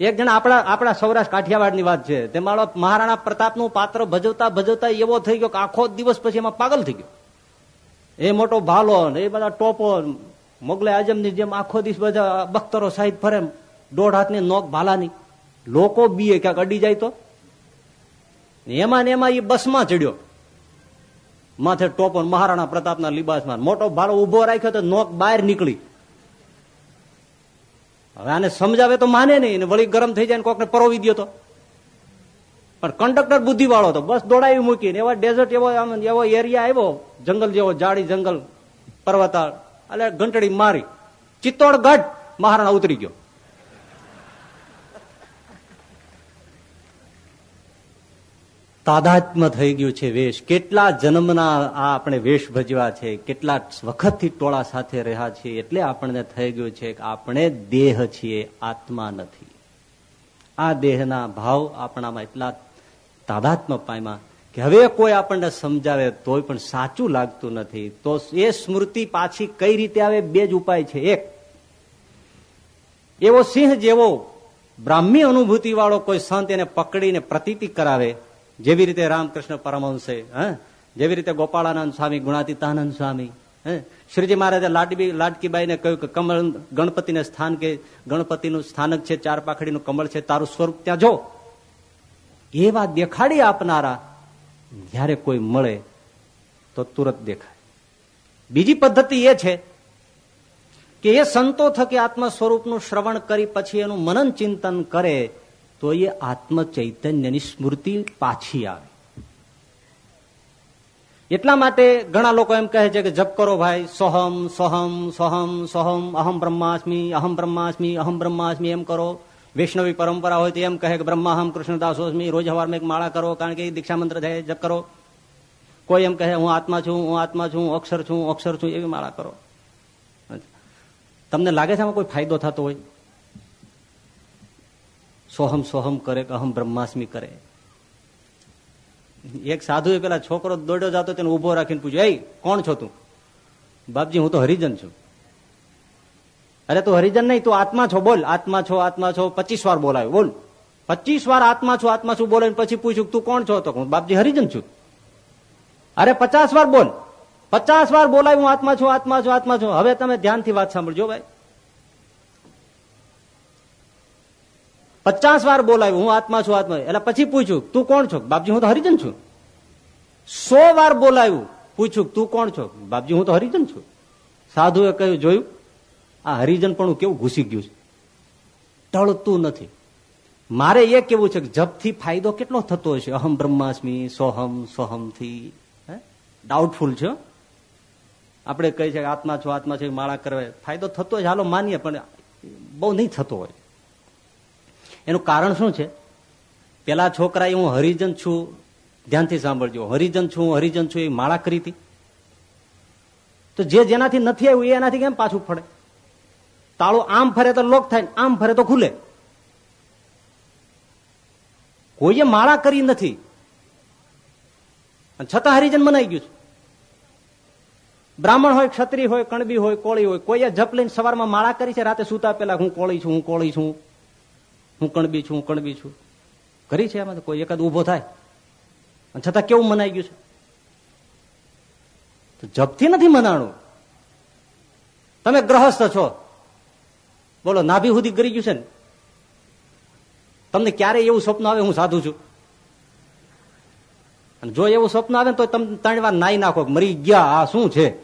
એક જણા આપણા આપણા સૌરાષ્ટ્ર કાઠિયાવાડની વાત છે. તેમાં મહારાણા પ્રતાપનું પાત્ર ભજવતા ભજવતા એવો થઈ ગયો કે આખો દિવસ પછી એમાં પાગલ થઈ ગયો. એ મોટો ભાલો એ બધા ટોપો મોગલે આજમની જેમ આખો દિવસ બધા બખ્તરો સાહિદ ફરે દોઢ હાથની નોક ભાલાની. લોકો બીએ, ક્યાંક અડી જાય તો. એમાં ને એમાં એ બસમાં ચડ્યો. માથે ટોપો મહારાણા પ્રતાપના લિબાસમાં. મોટો ભાલો ઊભો રાખ્યો તો નોક બહાર નીકળી. હવે આને સમજાવે તો માને નહીં વળી ગરમ થઈ જાય કોકને પરોવી દો તો. પણ કંડક્ટર બુદ્ધિ વાળો તો બસ દોડાવી મૂકીને એવા ડેઝર્ટ એવો એવો એરિયા આવ્યો, જંગલ જેવો, જાડી જંગલ, પર્વતાળ, એટલે ઘંટડી મારી. ચિત્તોડગઢ મહારાણા ઉતરી ગયો. તાદાત્મ થઈ ગયું છે વેશ. કેટલા જન્મના આ આપણે વેશ ભજવા છે? કેટલા વખતથી ટોળા સાથે રહ્યા છીએ? એટલે આપણને થઈ ગયું છે કે આપણે દેહ છીએ, આત્મા નથી. આ દેહના ભાવ આપણામાં એટલા તાદાત્મ પામ્યા કે હવે કોઈ આપણને સમજાવે તોય પણ સાચું લાગતું નથી. તો એ સ્મૃતિ પાછી કઈ રીતે આવે? બે જ ઉપાય છે. એક, એવો સિંહ જેવો બ્રાહ્મી અનુભૂતિ વાળો કોઈ સંત એને પકડીને પ્રતીતિ કરાવે જેવી રીતે રામકૃષ્ણ પરમહંસે, હ? જેવી રીતે ગોપાળાનંદ સ્વામી, ગુણાતીતાનંદ સ્વામી શ્રીજી મહારાજે લાડબી, લાડકીબાઈને કહ્યું કે કમળ ગણપતિને સ્થાન કે ગણપતિનું સ્થાનક છે, ચાર પાખડીનું કમળ છે, તારું સ્વરૂપ ત્યાં જો. એવા દેખાડી આપનારા, જ્યારે કોઈ મળે તો તુરત દેખાય. બીજી પદ્ધતિ એ છે કે એ સંતો થકી આત્મ સ્વરૂપનું શ્રવણ કરી પછી એનું મનન ચિંતન કરે તો એ આત્મ ચૈતન્યની સ્મૃતિ પાછી આવે. એટલા માટે ઘણા લોકો એમ કહે છે કે જપ કરો ભાઈ, સોહમ સોહમ સોહમ સોહમ, અહમ બ્રહ્માસ્મી અહમ બ્રહ્માસ્મી અહમ બ્રહ્માસ્મી એમ કરો. વૈષ્ણવી પરંપરા હોય તો એમ કહે કે બ્રહ્માહમ કૃષ્ણદાસોસ્મી રોજ હવારમાં એક માળા કરો, કારણ કે દીક્ષા મંત્ર થાય જપ કરો. કોઈ એમ કહે, હું આત્મા છું, હું આત્મા છું અક્ષર છું અક્ષર છું, એવી માળા કરો. તમને લાગે છે આમાં કોઈ ફાયદો થતો હોય? સોહમ સોહમ કરે કે અહમ બ્રહ્માસ્મી કરે. એક સાધુએ પેલા છોકરો દોડ્યો જતો તેને ઊભો રાખીને પૂછ્યું એ કોણ છો તું? બાપજી, હું તો હરિજન છું. અરે, તું હરિજન નહીં, તું આત્મા છો, બોલ. આત્મા છો આત્મા છો. પચીસ વાર બોલાવ્યો બોલ. પચીસ વાર આત્મા છો, આત્મા છું બોલે પછી પૂછ્યું, તું કોણ છો? તો બાપજી, હરિજન છું. અરે, પચાસ વાર બોલ. પચાસ વાર બોલાય, હું આત્મા છું આત્મા છું આત્મા છું. હવે તમે ધ્યાનથી વાત સાંભળજો ભાઈ. પચાસ વાર બોલાવ્યું, હું આત્મા છું, આત્મા. એટલે પછી પૂછ્યું, તું કોણ છો? બાપજી, હું તો હરિજન છું. સો વાર બોલાવ્યું, પૂછ્યું, તું કોણ છો? બાપજી, હું તો હરિજન છું. સાધુએ કહ્યું, જોયું? આ હરિજન પણ કેવું ઘૂસી ગયું છે? ટળતું નથી. મારે એ કેવું છે કે જપથી ફાયદો કેટલો થતો હશે? અહમ બ્રહ્માસ્મી, સોહમ, સોહમથી. ડાઉટફુલ છે આપણે કહી છે આત્મા છો, આત્મા છે માળા કરવા. ફાયદો થતો હોય હાલો માનીએ, પણ બહુ નહીં થતો હોય. એનું કારણ શું છે? પેલા છોકરાએ હું હરિજન છું. ધ્યાનથી સાંભળજો. હરિજન છું હરિજન છું એ માળા કરી હતી. તો જે જેનાથી નથી આવ્યું એનાથી કેમ પાછું ફરે? તાળું આમ ફરે તો લોક થાય આમ ફરે તો ખુલે. કોઈએ માળા કરી નથી. છતાં હરિજન મનાઈ ગયું છે. બ્રાહ્મણ હોય, ક્ષત્રિય હોય, કણબી હોય, કોળી હોય, કોઈએ જપ લઈને સવારમાં માળા કરી છે, રાતે સુતા પેલા હું કોળી છું, હું કોળી છું. હું કણબી છું, હું કણબી છું. કરી છે એમાં કોઈ એકાદ ઊભો થાય. છતાં કેવું મનાઈ ગયું છે? જપથી નથી મનાણું. તમે ગ્રહસ્થ છો. બોલો, નાભી સુધી કરી ગયું છે ને? તમને ક્યારે એવું સ્વપ્ન આવે હું સાધુ છું. અને જો એવું સ્વપ્ન આવે તો તમે ત્રણ વાર નાઈ નાખો. મરી ગયા, આ શું છે?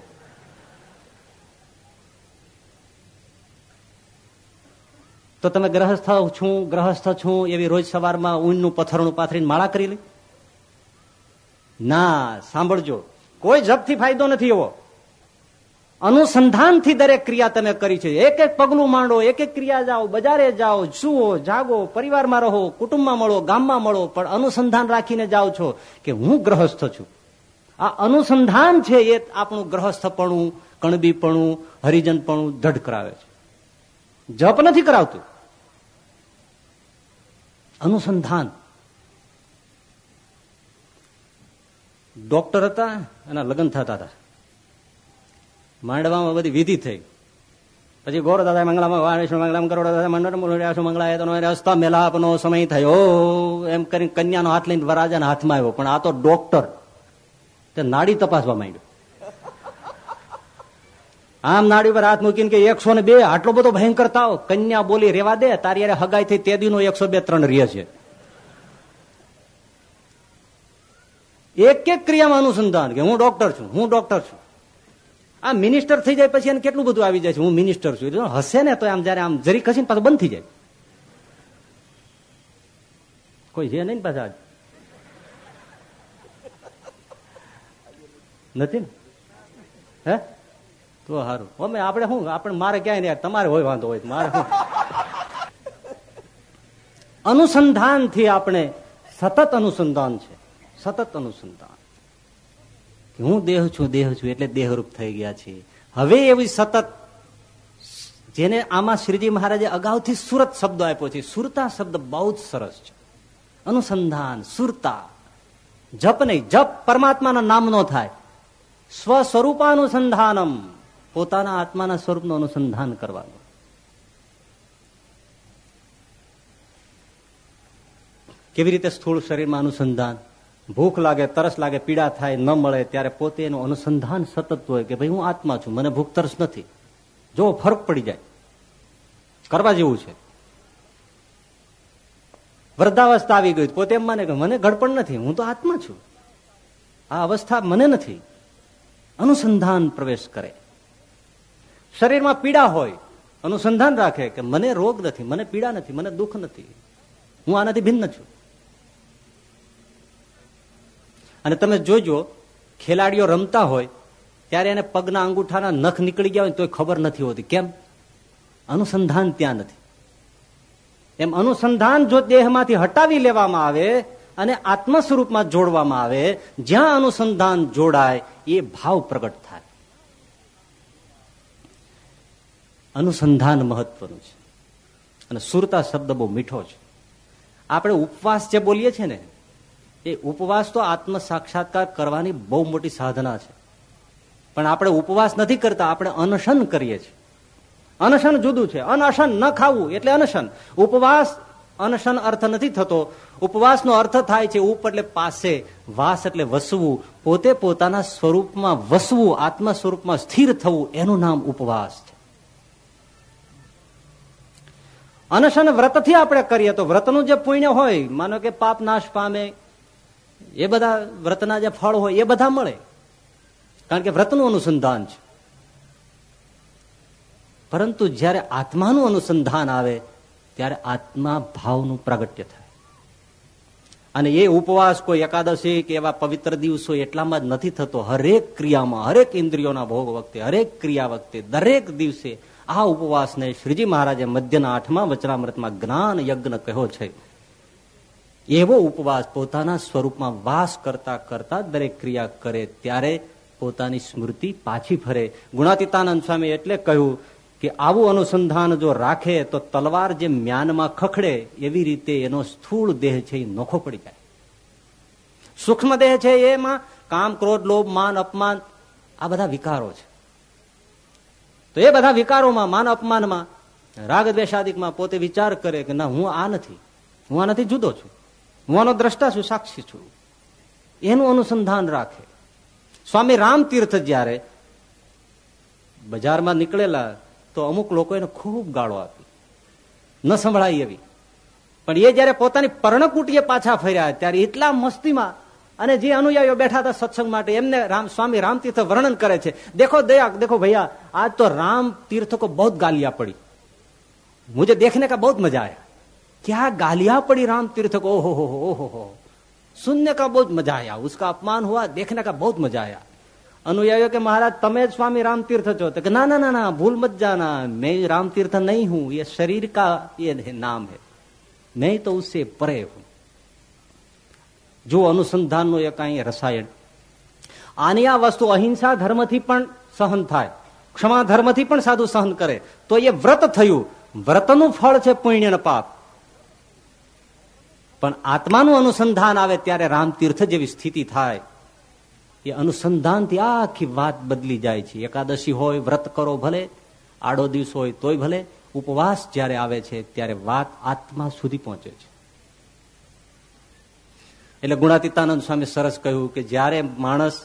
તો તમે ગ્રહસ્થ છું ગ્રહસ્થ છું એવી રોજ સવારમાં ઊનનું પથ્થરનું પાથરીને માળા કરી લે. ના, સાંભળજો. કોઈ જપથી ફાયદો નથી એવો. અનુસંધાનથી દરેક ક્રિયા તમે કરી છે. એક એક પગલું માંડો, એક એક ક્રિયા જાઓ, બજારે જાઓ, જુઓ, જાગો, પરિવારમાં રહો, કુટુંબમાં મળો, ગામમાં મળો, પણ અનુસંધાન રાખીને જાઓ છો કે હું ગ્રહસ્થ છું. આ અનુસંધાન છે એ આપણું ગ્રહસ્થપણું, કણબીપણું, હરિજનપણું દઢ કરાવે છે. જપ નથી કરાવતું. અનુસંધાન. ડોક્ટર હતા, એના લગ્ન થતા હતા. માંડવામાં બધી વિધિ થઈ. પછી ગોર દાદા મંગળામાં મંગળામાં કરોડ દાદા મંડળ મંગળાય રસ્તા મેલાપનો સમય થયો. એમ કરીને કન્યાનો હાથ લઈને વરાજાના હાથમાં આવ્યો. પણ આ તો ડોક્ટર. તે નાડી તપાસવા માંડ્યો. આમ નાડી પર હાથ મૂકીને કે એકસો ને બે, આટલો બધો ભયંકર તાવ. કન્યા બોલી, રેવા દે, તારી યારે હગાઈ થઈ તે દિનો એકસો બે, ત્રણ રહે છે. એક એક ક્રિયામાં અનુસંધાન કે હું ડોક્ટર છું, હું ડોક્ટર છું. આ મિનિસ્ટર થઈ જાય પછી એને કેટલું બધું આવી જાય છે? હું મિનિસ્ટર છું. હશે ને તો આમ જયારે આમ જરી ખસીને પાછું બંધ થઈ જાય. કોઈ છે નહીં પાછા નથી ને? હે? તો સારું અમે આપણે શું, આપણે મારે ક્યાંય નહીં, તમારે હોય વાંધો હોય મારે અનુસંધાનથી આપણે સતત અનુસંધાન છે. સતત અનુસંધાન. હું દેહ છું દેહ છું, એટલે દેહરૂપ થઈ ગયા છે હવે એવી સતત, જેને આમાં શ્રીજી મહારાજે અગાઉથી સુરત શબ્દ આપ્યો છે. સુરતા શબ્દ બહુ જ સરસ છે. અનુસંધાન, સુરતા. જપ નહીં, જપ પરમાત્માના નામનો થાય. સ્વ સ્વરૂપાનુસંધાનમ પોતાના આત્માના સ્વરૂપનું અનુસંધાન કરવાનું. કેવી રીતે સ્થૂળ શરીરમાં અનુસંધાન? ભૂખ લાગે, તરસ લાગે, પીડા થાય, ન મળે, ત્યારે પોતે એનું અનુસંધાન સતત હોય કે ભાઈ હું આત્મા છું, મને ભૂખ તરસ નથી. જો ફરક પડી જાય, કરવા જેવું છે. વૃદ્ધાવસ્થા આવી ગઈ, પોતે એમ માને કે મને ગડપણ નથી, હું તો આત્મા છું. આ અવસ્થા મને નથી. અનુસંધાન પ્રવેશ કરે. શરીરમાં પીડા હોય, અનુસંધાન રાખે કે મને રોગ નથી, મને પીડા નથી, મને દુઃખ નથી. હું આનાથી ભિન્ન છું. અને તમે જોજો, ખેલાડીઓ રમતા હોય, ત્યારે એને પગના અંગૂઠાના નખ નીકળી ગયા હોય તો ખબર નથી હોતી. કેમ? અનુસંધાન ત્યાં નથી. એમ અનુસંધાન જો દેહમાંથી હટાવી લેવામાં આવે અને આત્મ સ્વરૂપમાં જોડવામાં આવે, જ્યાં અનુસંધાન જોડાય, એ ભાવ પ્રગટ થાય. અનુસંધાન મહત્વનું છે. અને સુરતા શબ્દ બહુ મીઠો છે. આપણે ઉપવાસ જે બોલીએ છીએ ને, એ ઉપવાસ તો આત્મ સાક્ષાત્કાર કરવાની બહુ મોટી સાધના છે. પણ આપણે ઉપવાસ નથી કરતા, આપણે અનશન કરીએ છીએ. અનશન જુદું છે. અનશન ન ખાવું એટલે અનશન. ઉપવાસ, અનશન અર્થ નથી થતો. ઉપવાસનો અર્થ થાય છે ઉપ એટલે પાસે, વાસ એટલે વસવું. પોતે પોતાના સ્વરૂપમાં વસવું આત્મ સ્વરૂપમાં સ્થિર થવું, એનું નામ ઉપવાસ છે. અનશન વ્રતથી આપણે કરીએ તો વ્રતનું જે પુણ્ય હોય, માનો કે પાપ નાશ પામે, એ બધા વ્રતના જે ફળ હોય, એ બધા મળે. કારણ કે વ્રતનું અનુસંધાન છે. પરંતુ જ્યારે આત્માનું અનુસંધાન આવે, ત્યારે આત્મા ભાવનું પ્રાગટ્ય થાય. અને એ ઉપવાસ કોઈ એકાદશી કે એવા પવિત્ર દિવસો એટલામાં જ નથી થતો. હરેક ક્રિયામાં, હરેક ઇન્દ્રિયોના ભોગ વખતે, હરેક ક્રિયા વખતે, દરેક દિવસે આ ઉપવાસને શ્રીજી મહારાજે મધ્યના આઠમા વચનામૃતમાં જ્ઞાન યજ્ઞ કહ્યો છે. એવો ઉપવાસ પોતાના સ્વરૂપમાં વાસ કરતા કરતા દરેક ક્રિયા કરે ત્યારે પોતાની સ્મૃતિ પાછી ફરે. ગુણાતીતાનંદ સ્વામી એટલે કહ્યું કે આવું અનુસંધાન જો રાખે તો તલવાર જે મ્યાનમાં ખખડે એવી રીતે એનો સ્થૂળ દેહ છે એ નોખો પડી જાય. સૂક્ષ્મ દેહ છે એમાં કામ, ક્રોધ, લોભ, માન, અપમાન આ બધા વિકારો છે. તો એ બધા વિકારોમાં, માન અપમાનમાં, રાગ દ્વેષાદિકમાં પોતે વિચાર કરે કે ના, હું આ નથી. હું આ નથી, જુદો છું. હું આનો દ્રષ્ટા છું, સાક્ષી છું. એનું અનુસંધાન રાખે. સ્વામી રામતીર્થ જયારે બજારમાં નીકળેલા, તો અમુક લોકો એને ખૂબ ગાળો આપી. ન સંભળાય એવી. પણ એ જયારે પોતાની પર્ણકુટીએ પાછા ફર્યા, ત્યારે એટલા મસ્તીમાં અને જે અનુયાયીઓ બેઠા હતા સત્સંગ માટે એમને રામ સ્વામી રામતીર્થ વર્ણન કરે છે દેખો દયા દેખો ભૈયા आज तो राम तीर्थ को बहुत गालियां पड़ी मुझे देखने का बहुत मजा आया क्या गालियां पड़ी राम तीर्थ को ओहो हो हो हो हो सुनने का बहुत मजा आया उसका अपमान हुआ देखने का बहुत मजा आया અનુયાયીઓ કે મહારાજ તમે જ સ્વામી રામતીર્થ છો તો કે ના ના ના ના ભૂલ મત જાના मैं रामतीर्थ नहीं हूं ये शरीर का ये नाम है मैं तो उससे परे हूं જો અનુસંધાનનું એક અહીં રસાયણ. આની આ વસ્તુ અહિંસા ધર્મથી પણ સહન થાય. ક્ષમા ધર્મથી પણ સાધુ સહન કરે. તો એ વ્રત થયું. વ્રતનું ફળ છે પુણ્ય પાપ. પણ આત્માનું અનુસંધાન આવે ત્યારે રામતીર્થ જેવી સ્થિતિ થાય. એ અનુસંધાનથી આખી વાત બદલી જાય છે. એકાદશી હોય, વ્રત કરો ભલે. આડો દિવસ હોય તોય ભલે. ઉપવાસ જ્યારે આવે છે, ત્યારે વાત આત્મા સુધી પહોંચે છે. એટલે ગુણાતીતાનંદ સ્વામી સરસ કહ્યું કે જ્યારે માણસ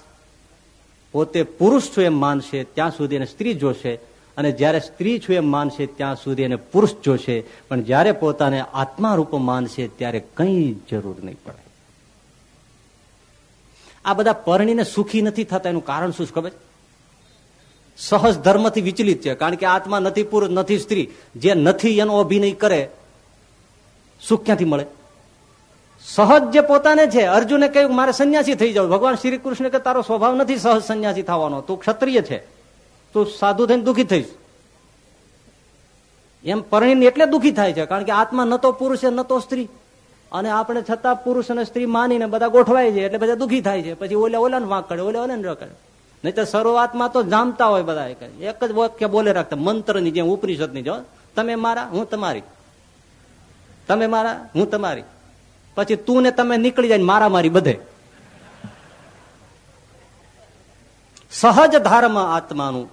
પોતે પુરુષ છું એમ માનશે, ત્યાં સુધી એને સ્ત્રી જોશે. અને જ્યારે સ્ત્રી છું એમ માનશે, ત્યાં સુધી એને પુરુષ જોશે. પણ જ્યારે પોતાને આત્મા રૂપ માનશે, ત્યારે કઈ જરૂર નહીં પડે. આ બધા પરણીને સુખી નથી થતા, એનું કારણ શું ખબર? સહજ ધર્મથી વિચલિત છે. કારણ કે આત્મા નથી પુરુષ, નથી સ્ત્રી. જે નથી એનો અભિનય કરે, સુખ ક્યાંથી મળે? સહજ જે પોતાને છે, અર્જુને કહ્યું, મારે સંન્યાસી થઈ જાવ ભગવાન શ્રી કૃષ્ણ કે, તારો સ્વભાવ નથી સહજ સંન્યાસી થવાનો. તું ક્ષત્રિય છે. તું સાધુ થઈને દુઃખી થઈશ. એમ પરણીને એટલે દુઃખી થાય છે, કારણ કે આત્મા ન તો પુરુષ ન તો સ્ત્રી. અને આપણે છતાં પુરુષ અને સ્ત્રી માનીને બધા ગોઠવાય છે, એટલે બધા દુઃખી થાય છે. પછી ઓલે ઓલા ને વાંક કરે ઓલે ઓલા ને કરે નહીં તો શરૂઆતમાં તો જામતા હોય બધા એક જ વાક્ય બોલે રાખતા, મંત્રની જેમ ઉપનિષદની જો તમે મારા, હું તમારી. તમે મારા, હું તમારી. પછી તું ને તમે નીકળી જાય મારા મારી બધે. સહજ ધાર્મ આત્માનું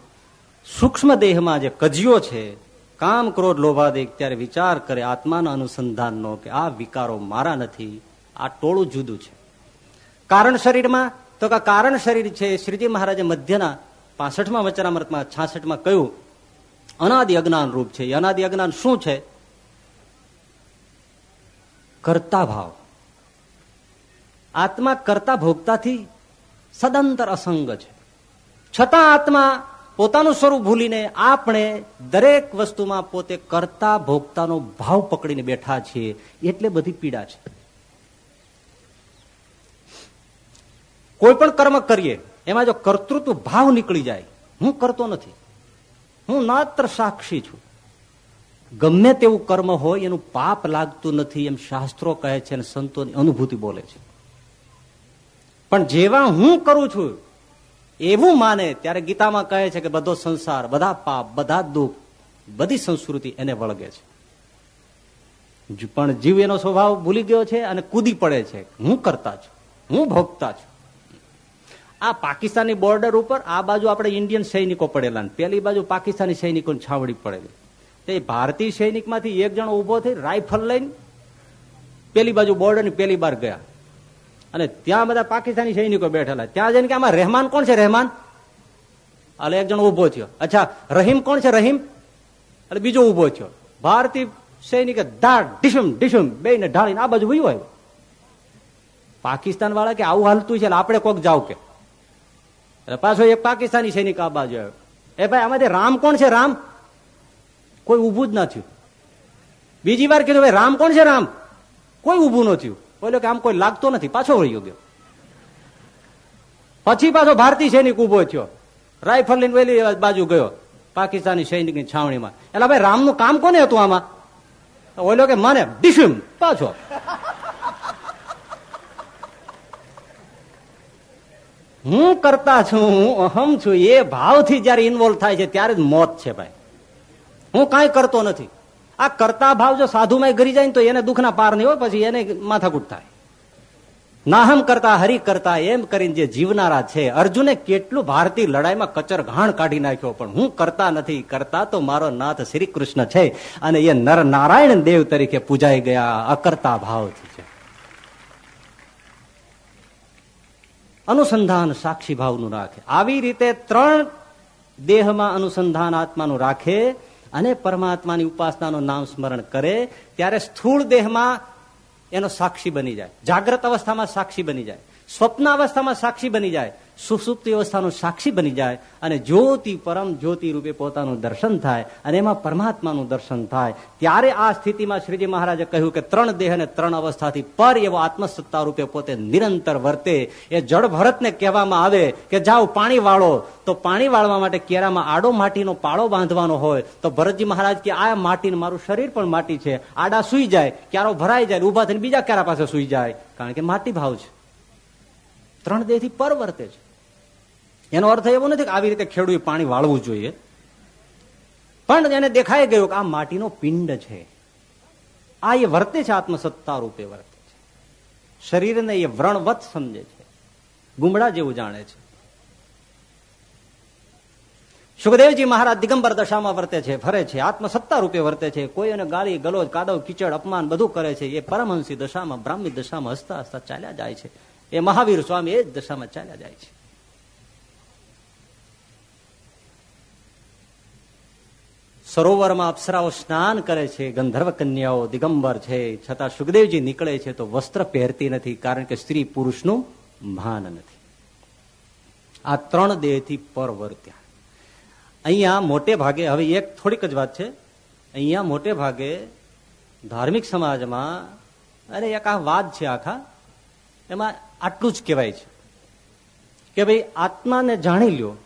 સૂક્ષ્મ દેહમાં જે કજિયો છે, કામ ક્રોધ લોભાદિક ત્યારે વિચાર કરે આત્માના અનુસંધાનનો કે આ વિકારો મારા નથી, આ ટોળું જુદું છે. કારણ શરીરમાં, તો કે કારણ શરીર છે, શ્રીજી મહારાજે મધ્યના પાસઠમાં વચનામૃતમાં છાસઠમાં કહ્યું, અનાદિ અજ્ઞાન રૂપ છે. અનાદિ અજ્ઞાન શું છે? કરતા ભાવ. આત્મા કરતા ભોગતાથી સદંતર અસંગ છે. છતાં આત્મા પોતાનું સ્વરૂપ ભૂલીને આપણે દરેક વસ્તુમાં પોતે કરતા ભોગતાનો ભાવ પકડીને બેઠા છીએ, એટલે બધી પીડા છે. કોઈ પણ કર્મ કરીએ, એમાં જો કર્તૃત્વ ભાવ નીકળી જાય, હું કરતો નથી. હું માત્ર સાક્ષી છું. ગમે તેવું કર્મ હોય, એનું પાપ લાગતું નથી એમ શાસ્ત્રો કહે છે અને સંતોની અનુભૂતિ બોલે છે. પણ જેવા હું કરું છું, એવું માને ત્યારે ગીતામાં કહે છે કે બધો સંસાર, બધા પાપ, બધા દુઃખ, બધી સંસ્કૃતિ એને વળગે છે. પણ જીવ એનો સ્વભાવ ભૂલી ગયો છે અને કૂદી પડે છે. હું કરતા છું, હું ભોગતા છું. આ પાકિસ્તાની બોર્ડર ઉપર આ બાજુ આપણે ઇન્ડિયન સૈનિકો પડેલા પેલી બાજુ પાકિસ્તાની સૈનિકો છાવડી પડેલી. તે ભારતીય સૈનિકમાંથી એક જણો ઊભો થઈ રાઇફલ લઈને પેલી બાજુ બોર્ડરની પેલી બાર ગયા. અને ત્યાં બધા પાકિસ્તાની સૈનિકો બેઠેલા. ત્યાં જઈને કે આમાં રહેમાન કોણ છે, રહેમાન? એટલે એક જણો ઊભો થયો. અચ્છા, રહીમ કોણ છે, રહીમ? એટલે બીજો ઊભો થયો. ભારતીય સૈનિકે ધાડ ડીશમ ડીસુમ બે ને ઢાળીને આ બાજુ વયું આવ્યો. પાકિસ્તાન વાળા કે આવું હાલતું છે આપણે કોક જાવ કે. પાછો એક પાકિસ્તાની સૈનિક આ બાજુ આવ્યો. એ ભાઈ, આમાંથી રામ કોણ છે, રામ? કોઈ ઉભું જ ના થયું. બીજી વાર કીધું, ભાઈ, રામ કોણ છે, રામ? કોઈ ઉભું ન થયું. બોલ્યો કે, આમ કોઈ લાગતો નથી, પાછો વળી ગયો. પછી પાછો ભારતીય સૈનિક ઊભો થયો. રાઇફલ લઈને વેલી બાજુ ગયો, પાકિસ્તાની સૈનિકની છાવણીમાં. એટલે ભાઈ, રામનું કામ કોને હતું આમાં? ઓલો કે, મને ડિશમ પાછો. હું કરતા છું અહમ છું. એ ભાવથી જયારે ઇન્વોલ્વ થાય છે, ત્યારે જ મોત છે, ભાઈ. હું કાંઈ કરતો નથી. આ કરતા ભાવ જો સાધુમાં ઘરી જાય ને તો એને દુઃખના પાર નહીં હોય, પછી એને માથાકૂટ થાય. નાહમ કરતા, હરી કરતા, એમ કરીને જે જીવનારા છે, અર્જુને કેટલું ભારતીય લડાઈમાં કચર ઘાણ કાઢી નાખ્યો, પણ હું કરતા નથી. કરતા તો મારો નાથ શ્રી કૃષ્ણ છે અને એ નર નારાયણ દેવ તરીકે પૂજાઈ ગયા. અકર્તા ભાવથી છે. અનુસંધાન સાક્ષી ભાવનું રાખે. આવી રીતે ત્રણ દેહમાં અનુસંધાન આત્માનું રાખે. અને પરમાત્માની ઉપાસનાનું નામ સ્મરણ કરે, ત્યારે સ્થૂળ દેહમાં એનો સાક્ષી બની જાય. જાગ્રત અવસ્થામાં સાક્ષી બની જાય. સ્વપ્ન અવસ્થામાં સાક્ષી બની જાય. સુસુપ્તિ અવસ્થાનું સાક્ષી બની જાય અને જ્યોતિ પરમ જ્યોતિ રૂપે પોતાનું દર્શન થાય અને એમાં પરમાત્માનું દર્શન થાય. ત્યારે આ સ્થિતિમાં શ્રીજી મહારાજે કહ્યું કે ત્રણ દેહ અને ત્રણ અવસ્થાથી પર એવો આત્મસત્તા રૂપે પોતે નિરંતર વર્તે. એ જળ ભરતને કહેવામાં આવે કે જાઓ પાણી વાળો. તો પાણી વાળવા માટે કેરામાં આડો માટીનો પાળો બાંધવાનો હોય. તો ભરતજી મહારાજ કે આ માટીને મારું શરીર પણ માટી છે. આડા સુઈ જાય, ક્યારો ભરાઈ જાય ઊભા થઈને બીજા ક્યારા પાસે સુઈ જાય. કારણ કે માટી ભાવ છે. ત્રણ દેહથી પર વર્તે છે. એનો અર્થ એવો નથી કે આવી રીતે ખેડૂએ પાણી વાળવું જોઈએ. પણ એને દેખાઈ ગયું કે આ માટીનો પિંડ છે. આ એ વર્તે છે, આત્મસત્તા રૂપે વર્તે છે. શરીરને એ વ્રણવત સમજે છે. ગુમડા જેવું જાણે છે. સુખદેવજી મહારાજ દિગંબર દશામાં વર્તે છે, ફરે છે, આત્મસત્તા રૂપે વર્તે છે. કોઈ એને ગાળી, ગલોજ, કાદવ, કીચડ, અપમાન બધું કરે છે. એ પરમહંસી દશામાં, બ્રાહ્મી દશામાં હસતા હસતા ચાલ્યા જાય છે. એ મહાવીર સ્વામી એ જ દશામાં ચાલ્યા જાય છે. સરોવરમાં અપ્સરાઓ સ્નાન કરે છે ગંધર્વ કન્યાઓ દિગંબર છે, છતાં સુખદેવજી નીકળે છે તો વસ્ત્ર પહેરતી નથી, કારણ કે સ્ત્રી પુરુષનું માન નથી. આ ત્રણ દેહથી પર વર્ત્યા અહીંયા મોટે ભાગે, હવે એક થોડીક જ વાત છે, અહીંયા મોટે ભાગે ધાર્મિક સમાજમાં, અરે એક આ વાદ છે આખા, એમાં આટલું જ કહેવાય છે. કે ભાઈ આત્માને જાણી લ્યો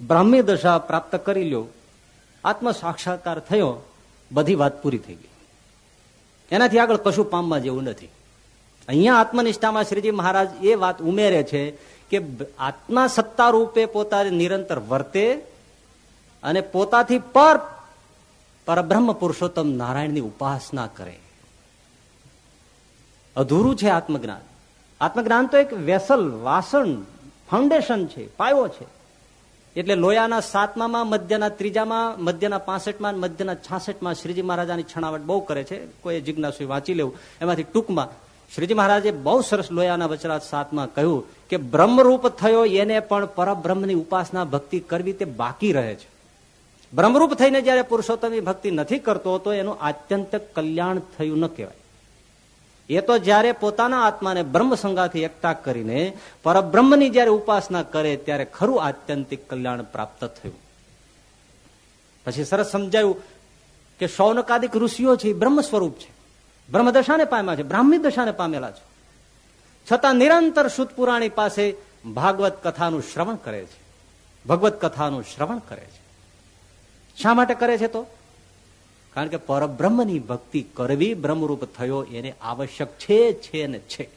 બ્રાહ્મી દશા પ્રાપ્ત કરી લ્યો આત્મ સાક્ષાત્કાર થયો, બધી વાત પૂરી થઈ ગઈ. એનાથી આગળ કશું પામવા જેવું નથી. અહીંયા આત્મનિષ્ઠામાં શ્રીજી મહારાજ એ વાત ઉમેરે છે કે આત્મા સત્તા રૂપે પોતાને નિરંતર વર્તે અને પોતાથી પર પરબ્રહ્મ પુરુષોત્તમ નારાયણની ઉપાસના કરે. અધૂરું છે આત્મજ્ઞાન. આત્મજ્ઞાન તો એક વેસલ, વાસણ ફાઉન્ડેશન છે, પાયો છે. એટલે લોયાના સાતમામાં, મધ્યના ત્રીજામાં, મધ્યના પાસઠમાં, મધ્યના છાસઠમાં શ્રીજી મહારાજાની છણાવટ બહુ કરે છે. કોઈ જિજ્ઞાસુ વાંચી લેવું. એમાંથી ટૂંકમાં શ્રીજી મહારાજે બહુ સરસ લોયાના વચરાત સાતમાં કહ્યું કે બ્રહ્મરૂપ થયો એને પણ પરબ્રહ્મની ઉપાસના ભક્તિ કરવી તે બાકી રહે છે. બ્રહ્મરૂપ થઈને જયારે પુરુષોત્તમની ભક્તિ નથી કરતો, તો એનું આત્યંત કલ્યાણ થયું ન કહેવાય. એ તો જયારે પોતાના આત્માને બ્રહ્મ સંગાથી એકતા કરીને પરબ્રહ્મની જયારે ઉપાસના કરે ત્યારે ખરું આત્યંતિક કલ્યાણ પ્રાપ્ત થયું. પછી સરસ સમજાયું કે સૌનકાદિક ઋષિઓ છે બ્રહ્મ સ્વરૂપ છે. બ્રહ્મ દશાને પામ્યા છે, બ્રાહ્મી દશાને પામેલા છે. છતાં નિરંતર સુતપુરાણી પાસે ભાગવત કથાનું શ્રવણ કરે છે. ભગવત કથાનું શ્રવણ કરે છે. શા માટે કરે છે તો? કારણ કે પરબ્રહ્મની ભક્તિ કરવી બ્રહ્મરૂપ થયો એને આવશ્યક છે છે ને છે.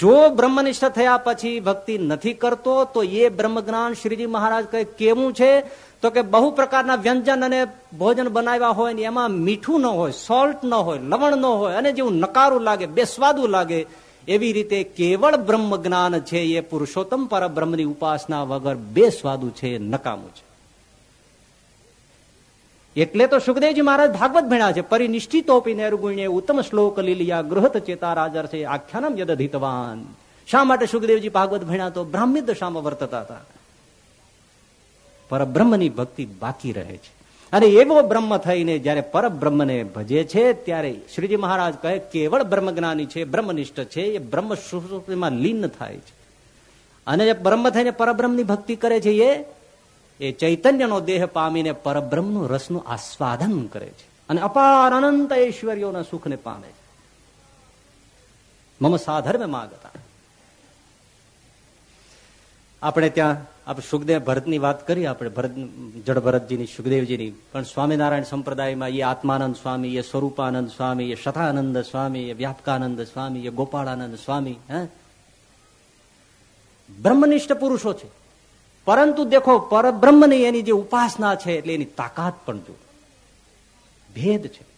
જો બ્રહ્મનિષ્ઠ થયા પછી ભક્તિ નથી કરતો, તો એ બ્રહ્મ જ્ઞાન શ્રીજી મહારાજ કહે, કેવું છે? તો કે બહુ પ્રકારના વ્યંજન અને ભોજન બનાવ્યા હોય ને એમાં મીઠું ન હોય, સોલ્ટ ન હોય, લવણ ન હોય, અને જેવું નકારું લાગે, બેસ્વાદું લાગે, એવી રીતે કેવળ બ્રહ્મ જ્ઞાન છે એ પુરુષોત્તમ પર બ્રહ્મની ઉપાસના વગર બેસ્વાદું છે, નકામું છે. એટલે તો સુખદેવજી મહારાજ ભાગવત ભણ્યા છે. પરિનિષ્ઠિતોપી નિર્ગુણ્ય ઉત્તમ શ્લોક લીલિયા ગૃહત ચેતા રાજર છે. આખ્યાનમ યદધિતવાન. શા માટે સુખદેવજી ભાગવત ભણ્યા તો બ્રાહ્મી દશામાં વર્તતા હતા. પરબ્રહ્મની ભક્તિ બાકી રહે છે. અને એવો બ્રહ્મ થઈને જયારે પરબ્રહ્મને ભજે છે, ત્યારે શ્રીજી મહારાજ કહે, કેવળ બ્રહ્મ જ્ઞાની છે, બ્રહ્મનિષ્ઠ છે, એ બ્રહ્મ સુમાં લીન થાય છે. અને જે બ્રહ્મ થઈને પરબ્રહ્મની ભક્તિ કરે છે, એ એ ચૈતન્યનો દેહ પામીને પરબ્રહ્મનું રસનું આસ્વાદન કરે છે. અને અપાર અનંત ઐશ્વર્યોના સુખને પામે છે. મમ સાધર્મ માગતા. આપણે ત્યાં આપણે સુખદેવ ભરતની વાત કરીએ આપણે ભરત જડ ભરતજીની સુખદેવજીની. પણ સ્વામિનારાયણ સંપ્રદાયમાં એ આત્માનંદ સ્વામી એ સ્વરૂપાનંદ સ્વામી એ શતાનંદ સ્વામી એ વ્યાપકાનંદ સ્વામી એ ગોપાળાનંદ સ્વામી, હે? બ્રહ્મનિષ્ઠ પુરુષો છે. પરંતુ દેખો, પરબ્રહ્મની એની જે ઉપાસના છે એટલે એની તાકાત પણ જો ભેદ છે.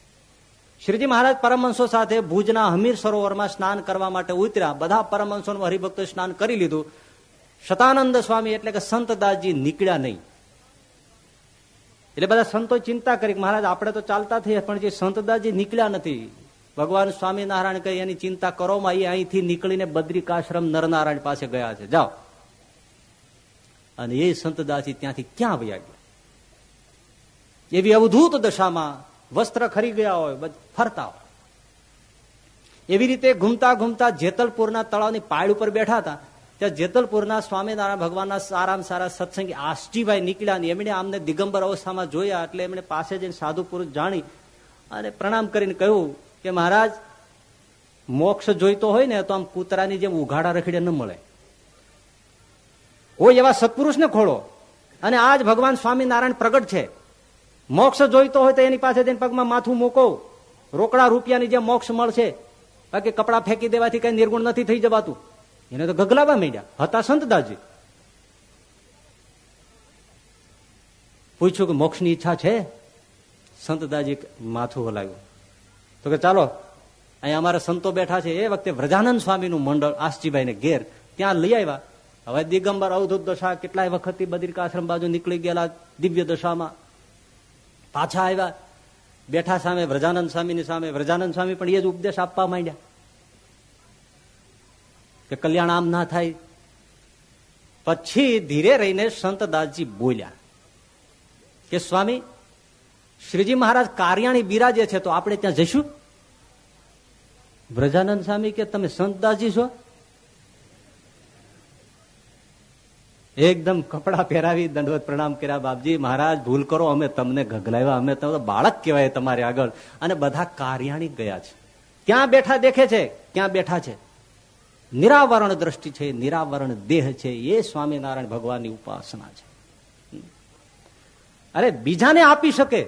શ્રીજી મહારાજ પરમહંસો સાથે ભુજના હમીર સરોવરમાં સ્નાન કરવા માટે ઉતર્યા. બધા પરમહંસો હરિભક્તો સ્નાન કરી લીધું. શતાનંદ સ્વામી એટલે કે સંતદાસજી નીકળ્યા નહીં. એટલે બધા સંતો ચિંતા કરી મહારાજ, આપણે તો ચાલતા થઈએ, પણ જે સંતદાસજી નીકળ્યા નથી. ભગવાન સ્વામિનારાયણ કહી, એની ચિંતા કરો, માં, એ અહીંથી નીકળીને બદ્રિકાશ્રમ નરનારાયણ પાસે ગયા છે. જાઓ. અને એ સંતદાસી ત્યાંથી ક્યાં વયા ગયા? એવી અવધૂત દશામાં વસ્ત્ર ખરી ગયા હોય ફરતા હોય. એવી રીતે ઘૂમતા ઘૂમતા જેતલપુરના તળાવની પાળ ઉપર બેઠા હતા. ત્યાં જેતલપુરના સ્વામિનારાયણ ભગવાનના સારામાં સારા સત્સંગી આષ્ટીભાઈ નીકળ્યા ને એમણે આમને દિગંબર અવસ્થામાં જોયા એટલે એમણે પાસે જઈને સાધુ પુરુષ જાણી અને પ્રણામ કરીને કહ્યું કે મહારાજ, મોક્ષ જોઈતો હોય ને તો આમ કૂતરાની જેમ ઉઘાડા રખડે ન મળે. કોઈ એવા સત્પુરુષને ખોળો. અને આજ ભગવાન સ્વામિનારાયણ પ્રગટ છે. મોક્ષ જોઈતો હોય તો એની પાસે જઈને પગમાં માથું મૂકો રોકડા રૂપિયાની જે મોક્ષ મળશે, બાકી કપડા ફેંકી દેવાથી કઈ નિર્ગુણ નથી થઈ જવાતું. એને તો ગગલાવા માંડ્યા. હતા સંતદાસજી પૂછ્યું કે મોક્ષની ઈચ્છા છે? સંતદાજી માથું હલાવ્યું. તો કે ચાલો, અહીંયા અમારા સંતો બેઠા છે. એ વખતે વ્રજાનંદ સ્વામીનું મંડળ આસજીભાઈ ને ઘેર. ત્યાં લઈ આવ્યા. હવે દિગંબર અવધૂત દશા કેટલાય વખત બદ્રિકાશ્રમ બાજુ નીકળી ગયેલા દિવ્ય દશામાં. પાછા આવ્યા. બેઠા સામે વ્રજાનંદ સ્વામીની સામે. વ્રજાનંદ સ્વામી પણ એ જ ઉપદેશ આપવા માંડ્યા. કે કલ્યાણ આમ ના થાય. પછી ધીરે રહીને સંતદાસજી બોલ્યા કે સ્વામી, શ્રીજી મહારાજ કાર્યાણી બિરાજે છે તો આપણે ત્યાં જઈશું? વ્રજાનંદ સ્વામી કે, તમે સંતદાસજી છો? એકદમ કપડા પહેરાવી દંડવત પ્રણામ કર્યા, બાપજી, મહારાજ, ભૂલ કરો, અમે તમને ગગલાવ્યા, અમે તો બાળક કહેવાય તમારે આગળ. અને બધા કાર્યાણી ગયા છે. ક્યાં બેઠા દેખે છે? ક્યાં બેઠા છે? નિરાવરણ દ્રષ્ટિ છે, નિરાવરણ દેહ છે, એ સ્વામિનારાયણ ભગવાનની ઉપાસના છે. અરે, બીજાને આપી શકે?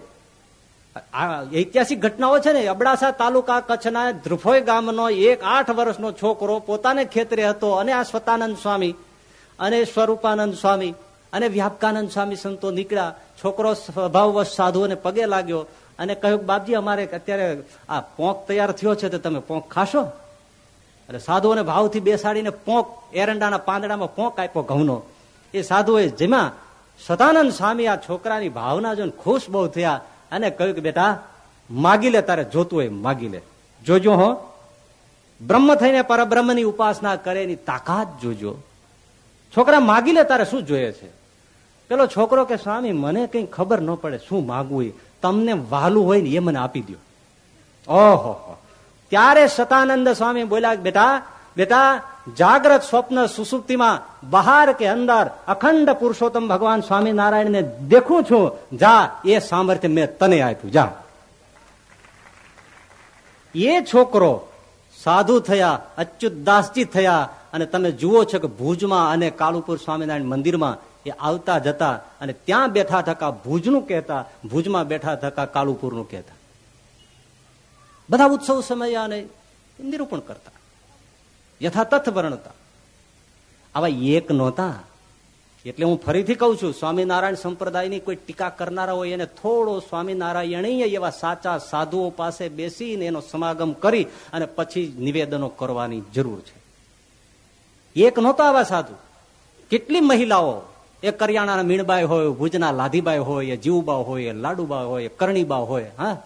ઐતિહાસિક ઘટનાઓ છે ને, અબડાસા તાલુકા કચ્છના ધ્રુફોય ગામનો એક આઠ વર્ષનો છોકરો પોતાને ખેતરે હતો અને આ સ્વતાનંદ સ્વામી અને સ્વરૂપાનંદ સ્વામી અને વ્યાપકાનંદ સ્વામી સંતો નીકળ્યા. છોકરો સ્વભાવવશ સાધુઓને પગે લાગ્યો અને કહ્યું બાપજી, અમારે અત્યારે આ પોંક તૈયાર થયો છે, તો તમે પોંક ખાશો? એટલે સાધુઓને ભાવથી બેસાડીને પોંક, એરંડાના પાંદડામાં પોંક આપ્યો ઘઉંનો. એ સાધુએ જેમાં સદાનંદ સ્વામી આ છોકરાની ભાવના જોઈને ખુશ બહુ થયા અને કહ્યું કે, બેટા, માગી લે, તારે જોતું હોય માગી લે. જોજો હો. બ્રહ્મ થઈને પરબ્રહ્મની ઉપાસના કરે એની તાકાત જોજો. છોકરા માગી લે, તારે શું જોઈએ છે? પેલો છોકરો કે, સ્વામી, મને કઈ ખબર ન પડે શું માગવું તમને વહાલું હોય ને એ મને આપી દો ઓહો ત્યારે સતાનંદ સ્વામી બોલ્યા, બેટા બેટા, જાગ્રત સ્વપ્ન સુસુપ્તિમાં બહાર કે અંદર અખંડ પુરુષોત્તમ ભગવાન સ્વામિનારાયણ ને દેખું છું. જા, એ સામર્થ્ય મેં તને આપ્યું. જા. એ છોકરો સાધુ થયા, અચ્યુત દાસજી થયા અને તમે જુઓ છો કે ભુજમાં અને કાળુપુર સ્વામિનારાયણ મંદિરમાં એ આવતા જતા અને ત્યાં બેઠા થકા ભુજનું કહેતા, ભુજમાં બેઠા થકા કાળુપુરનું કહેતા. બધા ઉત્સવ સમય અને નિરૂપણ કરતા. યથાતથ વર્ણતા. આવા એક નહોતા. એટલે હું ફરીથી કહું છું, સ્વામિનારાયણ સંપ્રદાયની કોઈ ટીકા કરનારા હોય એને થોડો સ્વામિનારાયણીય એવા સાચા સાધુઓ પાસે બેસીને એનો સમાગમ કરી અને પછી નિવેદનો કરવાની જરૂર છે. એક નહોતા આવા સાધુ. કેટલી મહિલાઓ એ કરિયાણાના મીણબાઈ હોય, ભુજના લાધીબાઈ હોય જીવબા હોય લાડુબા હોય કરણીબા હોય, હા?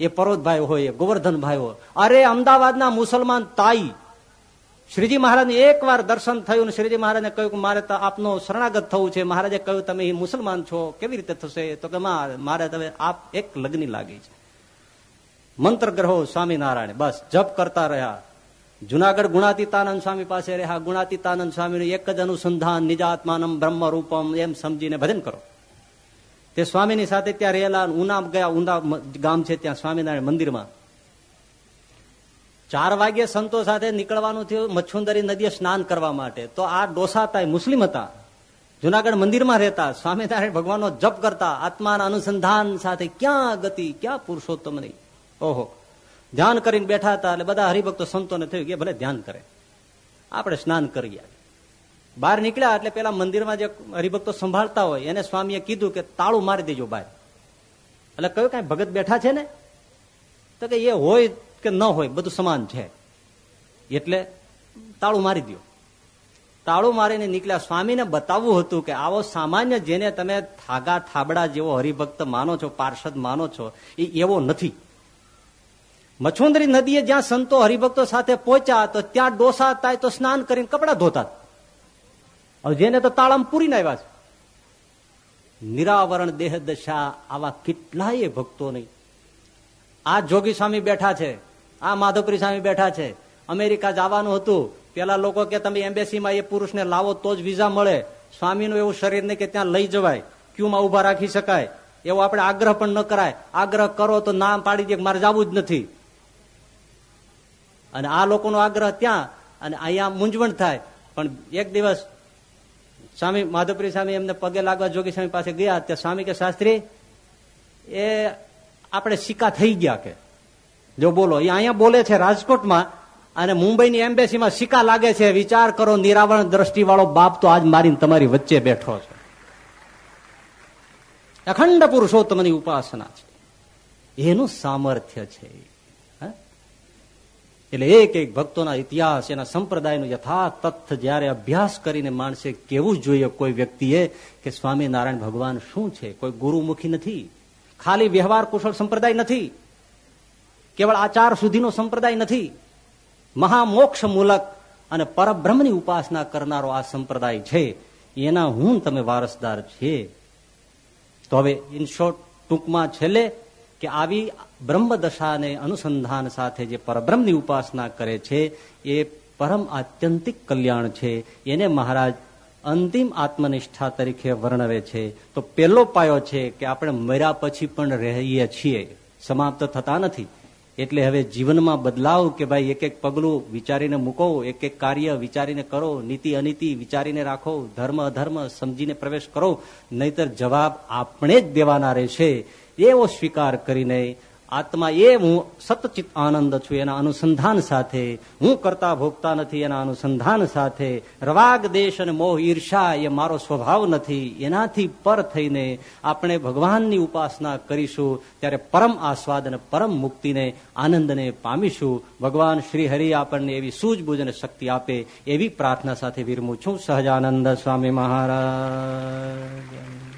એ પરોતભાઈ હોય ગોવર્ધનભાઈ હોય. અરે, અમદાવાદના મુસલમાન તાઈ, શ્રીજી મહારાજને એક વાર દર્શન થયું ને શ્રીજી મહારાજને કહ્યું કે મારે તો આપનો શરણાગત થવું છે. મહારાજે કહ્યું, તમે મુસલમાન છો, કેવી રીતે થશે? તો કે મારે તમે આપ એક લગ્ન લાગી છે. મંત્ર ગ્રહો સ્વામિનારાયણ, બસ, જપ કરતા રહ્યા. જુનાગઢ ગુણાતીતાનંદ સ્વામી પાસે રહ્યા. ગુણાતીતાનંદ સ્વામીનું એક જ અનુસંધાન નિજાત્માનમ બ્રહ્મ રૂપમ એમ સમજીને ભજન કરો. તે સ્વામીની સાથે ત્યાં રહેલા ઉના ગયા. ઊંડા ગામ છે ત્યાં સ્વામિનારાયણ મંદિરમાં. ચાર વાગ્યે સંતો સાથે નીકળવાનું થયું મચ્છુંદરી નદીએ સ્નાન કરવા માટે. તો આ ડોસાતા મુસ્લિમ હતા. જુનાગઢ મંદિરમાં રહેતા. સ્વામિનારાયણ ભગવાનનો જપ કરતા. આત્માના અનુસંધાન સાથે ક્યાં ગતિ, ક્યાં પુરુષોત્તમ નહીં ઓહો. ધ્યાન કરીને બેઠા હતા એટલે બધા હરિભક્તો સંતોને થયું કે ભલે ધ્યાન કરે. આપણે સ્નાન કરીએ. બહાર નીકળ્યા એટલે પેલા મંદિરમાં જે હરિભક્તો સંભાળતા હોય, એને સ્વામીએ કીધું કે તાળું મારી દેજો બહાર. એટલે કયું કઈ ભગત બેઠા છે ને? તો કે, એ હોય કે ન હોય, બધું સમાન છે. એટલે તાળું મારી દો તાળું મારીને નીકળ્યા. સ્વામીને બતાવવું હતું કે, આવો સામાન્ય જેને તમે થાગા થાબડા જેવો હરિભક્ત માનો છો, પાર્ષદ માનો છો, એ એવો નથી. મછુંદરી નદીએ જ્યાં સંતો હરિભક્તો સાથે પહોંચ્યા, તો ત્યાં ડોસા થાય તો સ્નાન કરીને કપડા ધોતા. હવે જેને તો તાળામ પૂરીને આવ્યા છે. નિરાવરણ દેહ દશા આવા કેટલાય ભક્તો નહીં. આ જોગી સ્વામી બેઠા છે, આ માધવપુરી સ્વામી બેઠા છે. અમેરિકા જવાનું હતું. પેલા લોકો કે તમે એમ્બેસીમાં એ પુરુષને લાવો તો જ વિઝા મળે. સ્વામીનું એવું શરીર ને કે ત્યાં લઈ જવાય. ક્યુમાં ઊભા રાખી શકાય. એવો આપણે આગ્રહ પણ ન કરાય. આગ્રહ કરો તો નામ પાડી દે મારે જવું જ નથી. અને આ લોકોનો આગ્રહ ત્યાં અને અહીંયા મૂંઝવણ થાય. પણ એક દિવસ સ્વામી માધવપુરી સ્વામી એમને પગે લાગવા જોગી સ્વામી પાસે ગયા, ત્યાં સ્વામી કે, શાસ્ત્રી, એ આપણે સિક્કા થઈ ગયા કે? જો બોલો, એ અહીંયા બોલે છે રાજકોટમાં અને મુંબઈની એમ્બેસીમાં સિક્કા લાગે છે, વિચાર કરો, નિરાવરણ દ્રષ્ટિ વાળો બાપ તો આજ મારીને તમારી વચ્ચે બેઠો છે. અખંડ પુરુષોત્તમની ઉપાસના છે. એનું સામર્થ્ય છે. એટલે એક એક ભક્તોના ઇતિહાસ, એના સંપ્રદાયનું યથા જયારે અભ્યાસ કરીને માણસે કેવું જોઈએ કોઈ વ્યક્તિએ કે સ્વામિનારાયણ ભગવાન શું છે? કોઈ ગુરુમુખી નથી. ખાલી વ્યવહાર કુશળ સંપ્રદાય નથી. કેવળ આચાર સુધીનો સંપ્રદાય નથી. મહામોક્ષ મૂલક અને પરબ્રહ્મની ઉપાસના કરનારો આ સંપ્રદાય છે. એના હું તમે વારસદાર છીએ. તો હવે ઇન ટૂંકમાં છેલ્લે કે આવી બ્રહ્મદશાને અનુસંધાન સાથે જે પરબ્રહ્મની ઉપાસના કરે છે, એ પરમ આત્યંતિક કલ્યાણ છે. એને મહારાજ અંતિમ આત્મનિષ્ઠા તરીકે વર્ણવે છે. તો પેલો પાયો છે કે આપણે મર્યા પછી પણ રહીએ છીએ. સમાપ્ત થતા નથી. એટલે હવે જીવનમાં બદલાવ કે ભાઈ એક એક પગલું વિચારીને મૂકો, એક એક કાર્ય વિચારીને કરો, નીતિ અનીતિ વિચારીને રાખો, ધર્મ અધર્મ સમજીને પ્રવેશ કરો, નહીતર જવાબ આપણે જ દેવાના રહેશે. એવો સ્વીકાર કરીને આત્મા એ હું સતચિત આનંદ છું એના અનુસંધાન સાથે. હું કરતા ભોગતા નથી એના અનુસંધાન સાથે. રવાગ દેશ અને મોહ ઈર્ષા એ મારો સ્વભાવ નથી. એનાથી પર થઈને આપણે ભગવાનની ઉપાસના કરીશું, ત્યારે પરમ આસ્વાદ અને પરમ મુક્તિને, આનંદને પામીશું. ભગવાન શ્રી હરિ આપણને એવી સૂઝબૂઝ અને શક્તિ આપે, એવી પ્રાર્થના સાથે વિરમું છું. સહજાનંદ સ્વામી મહારાજ.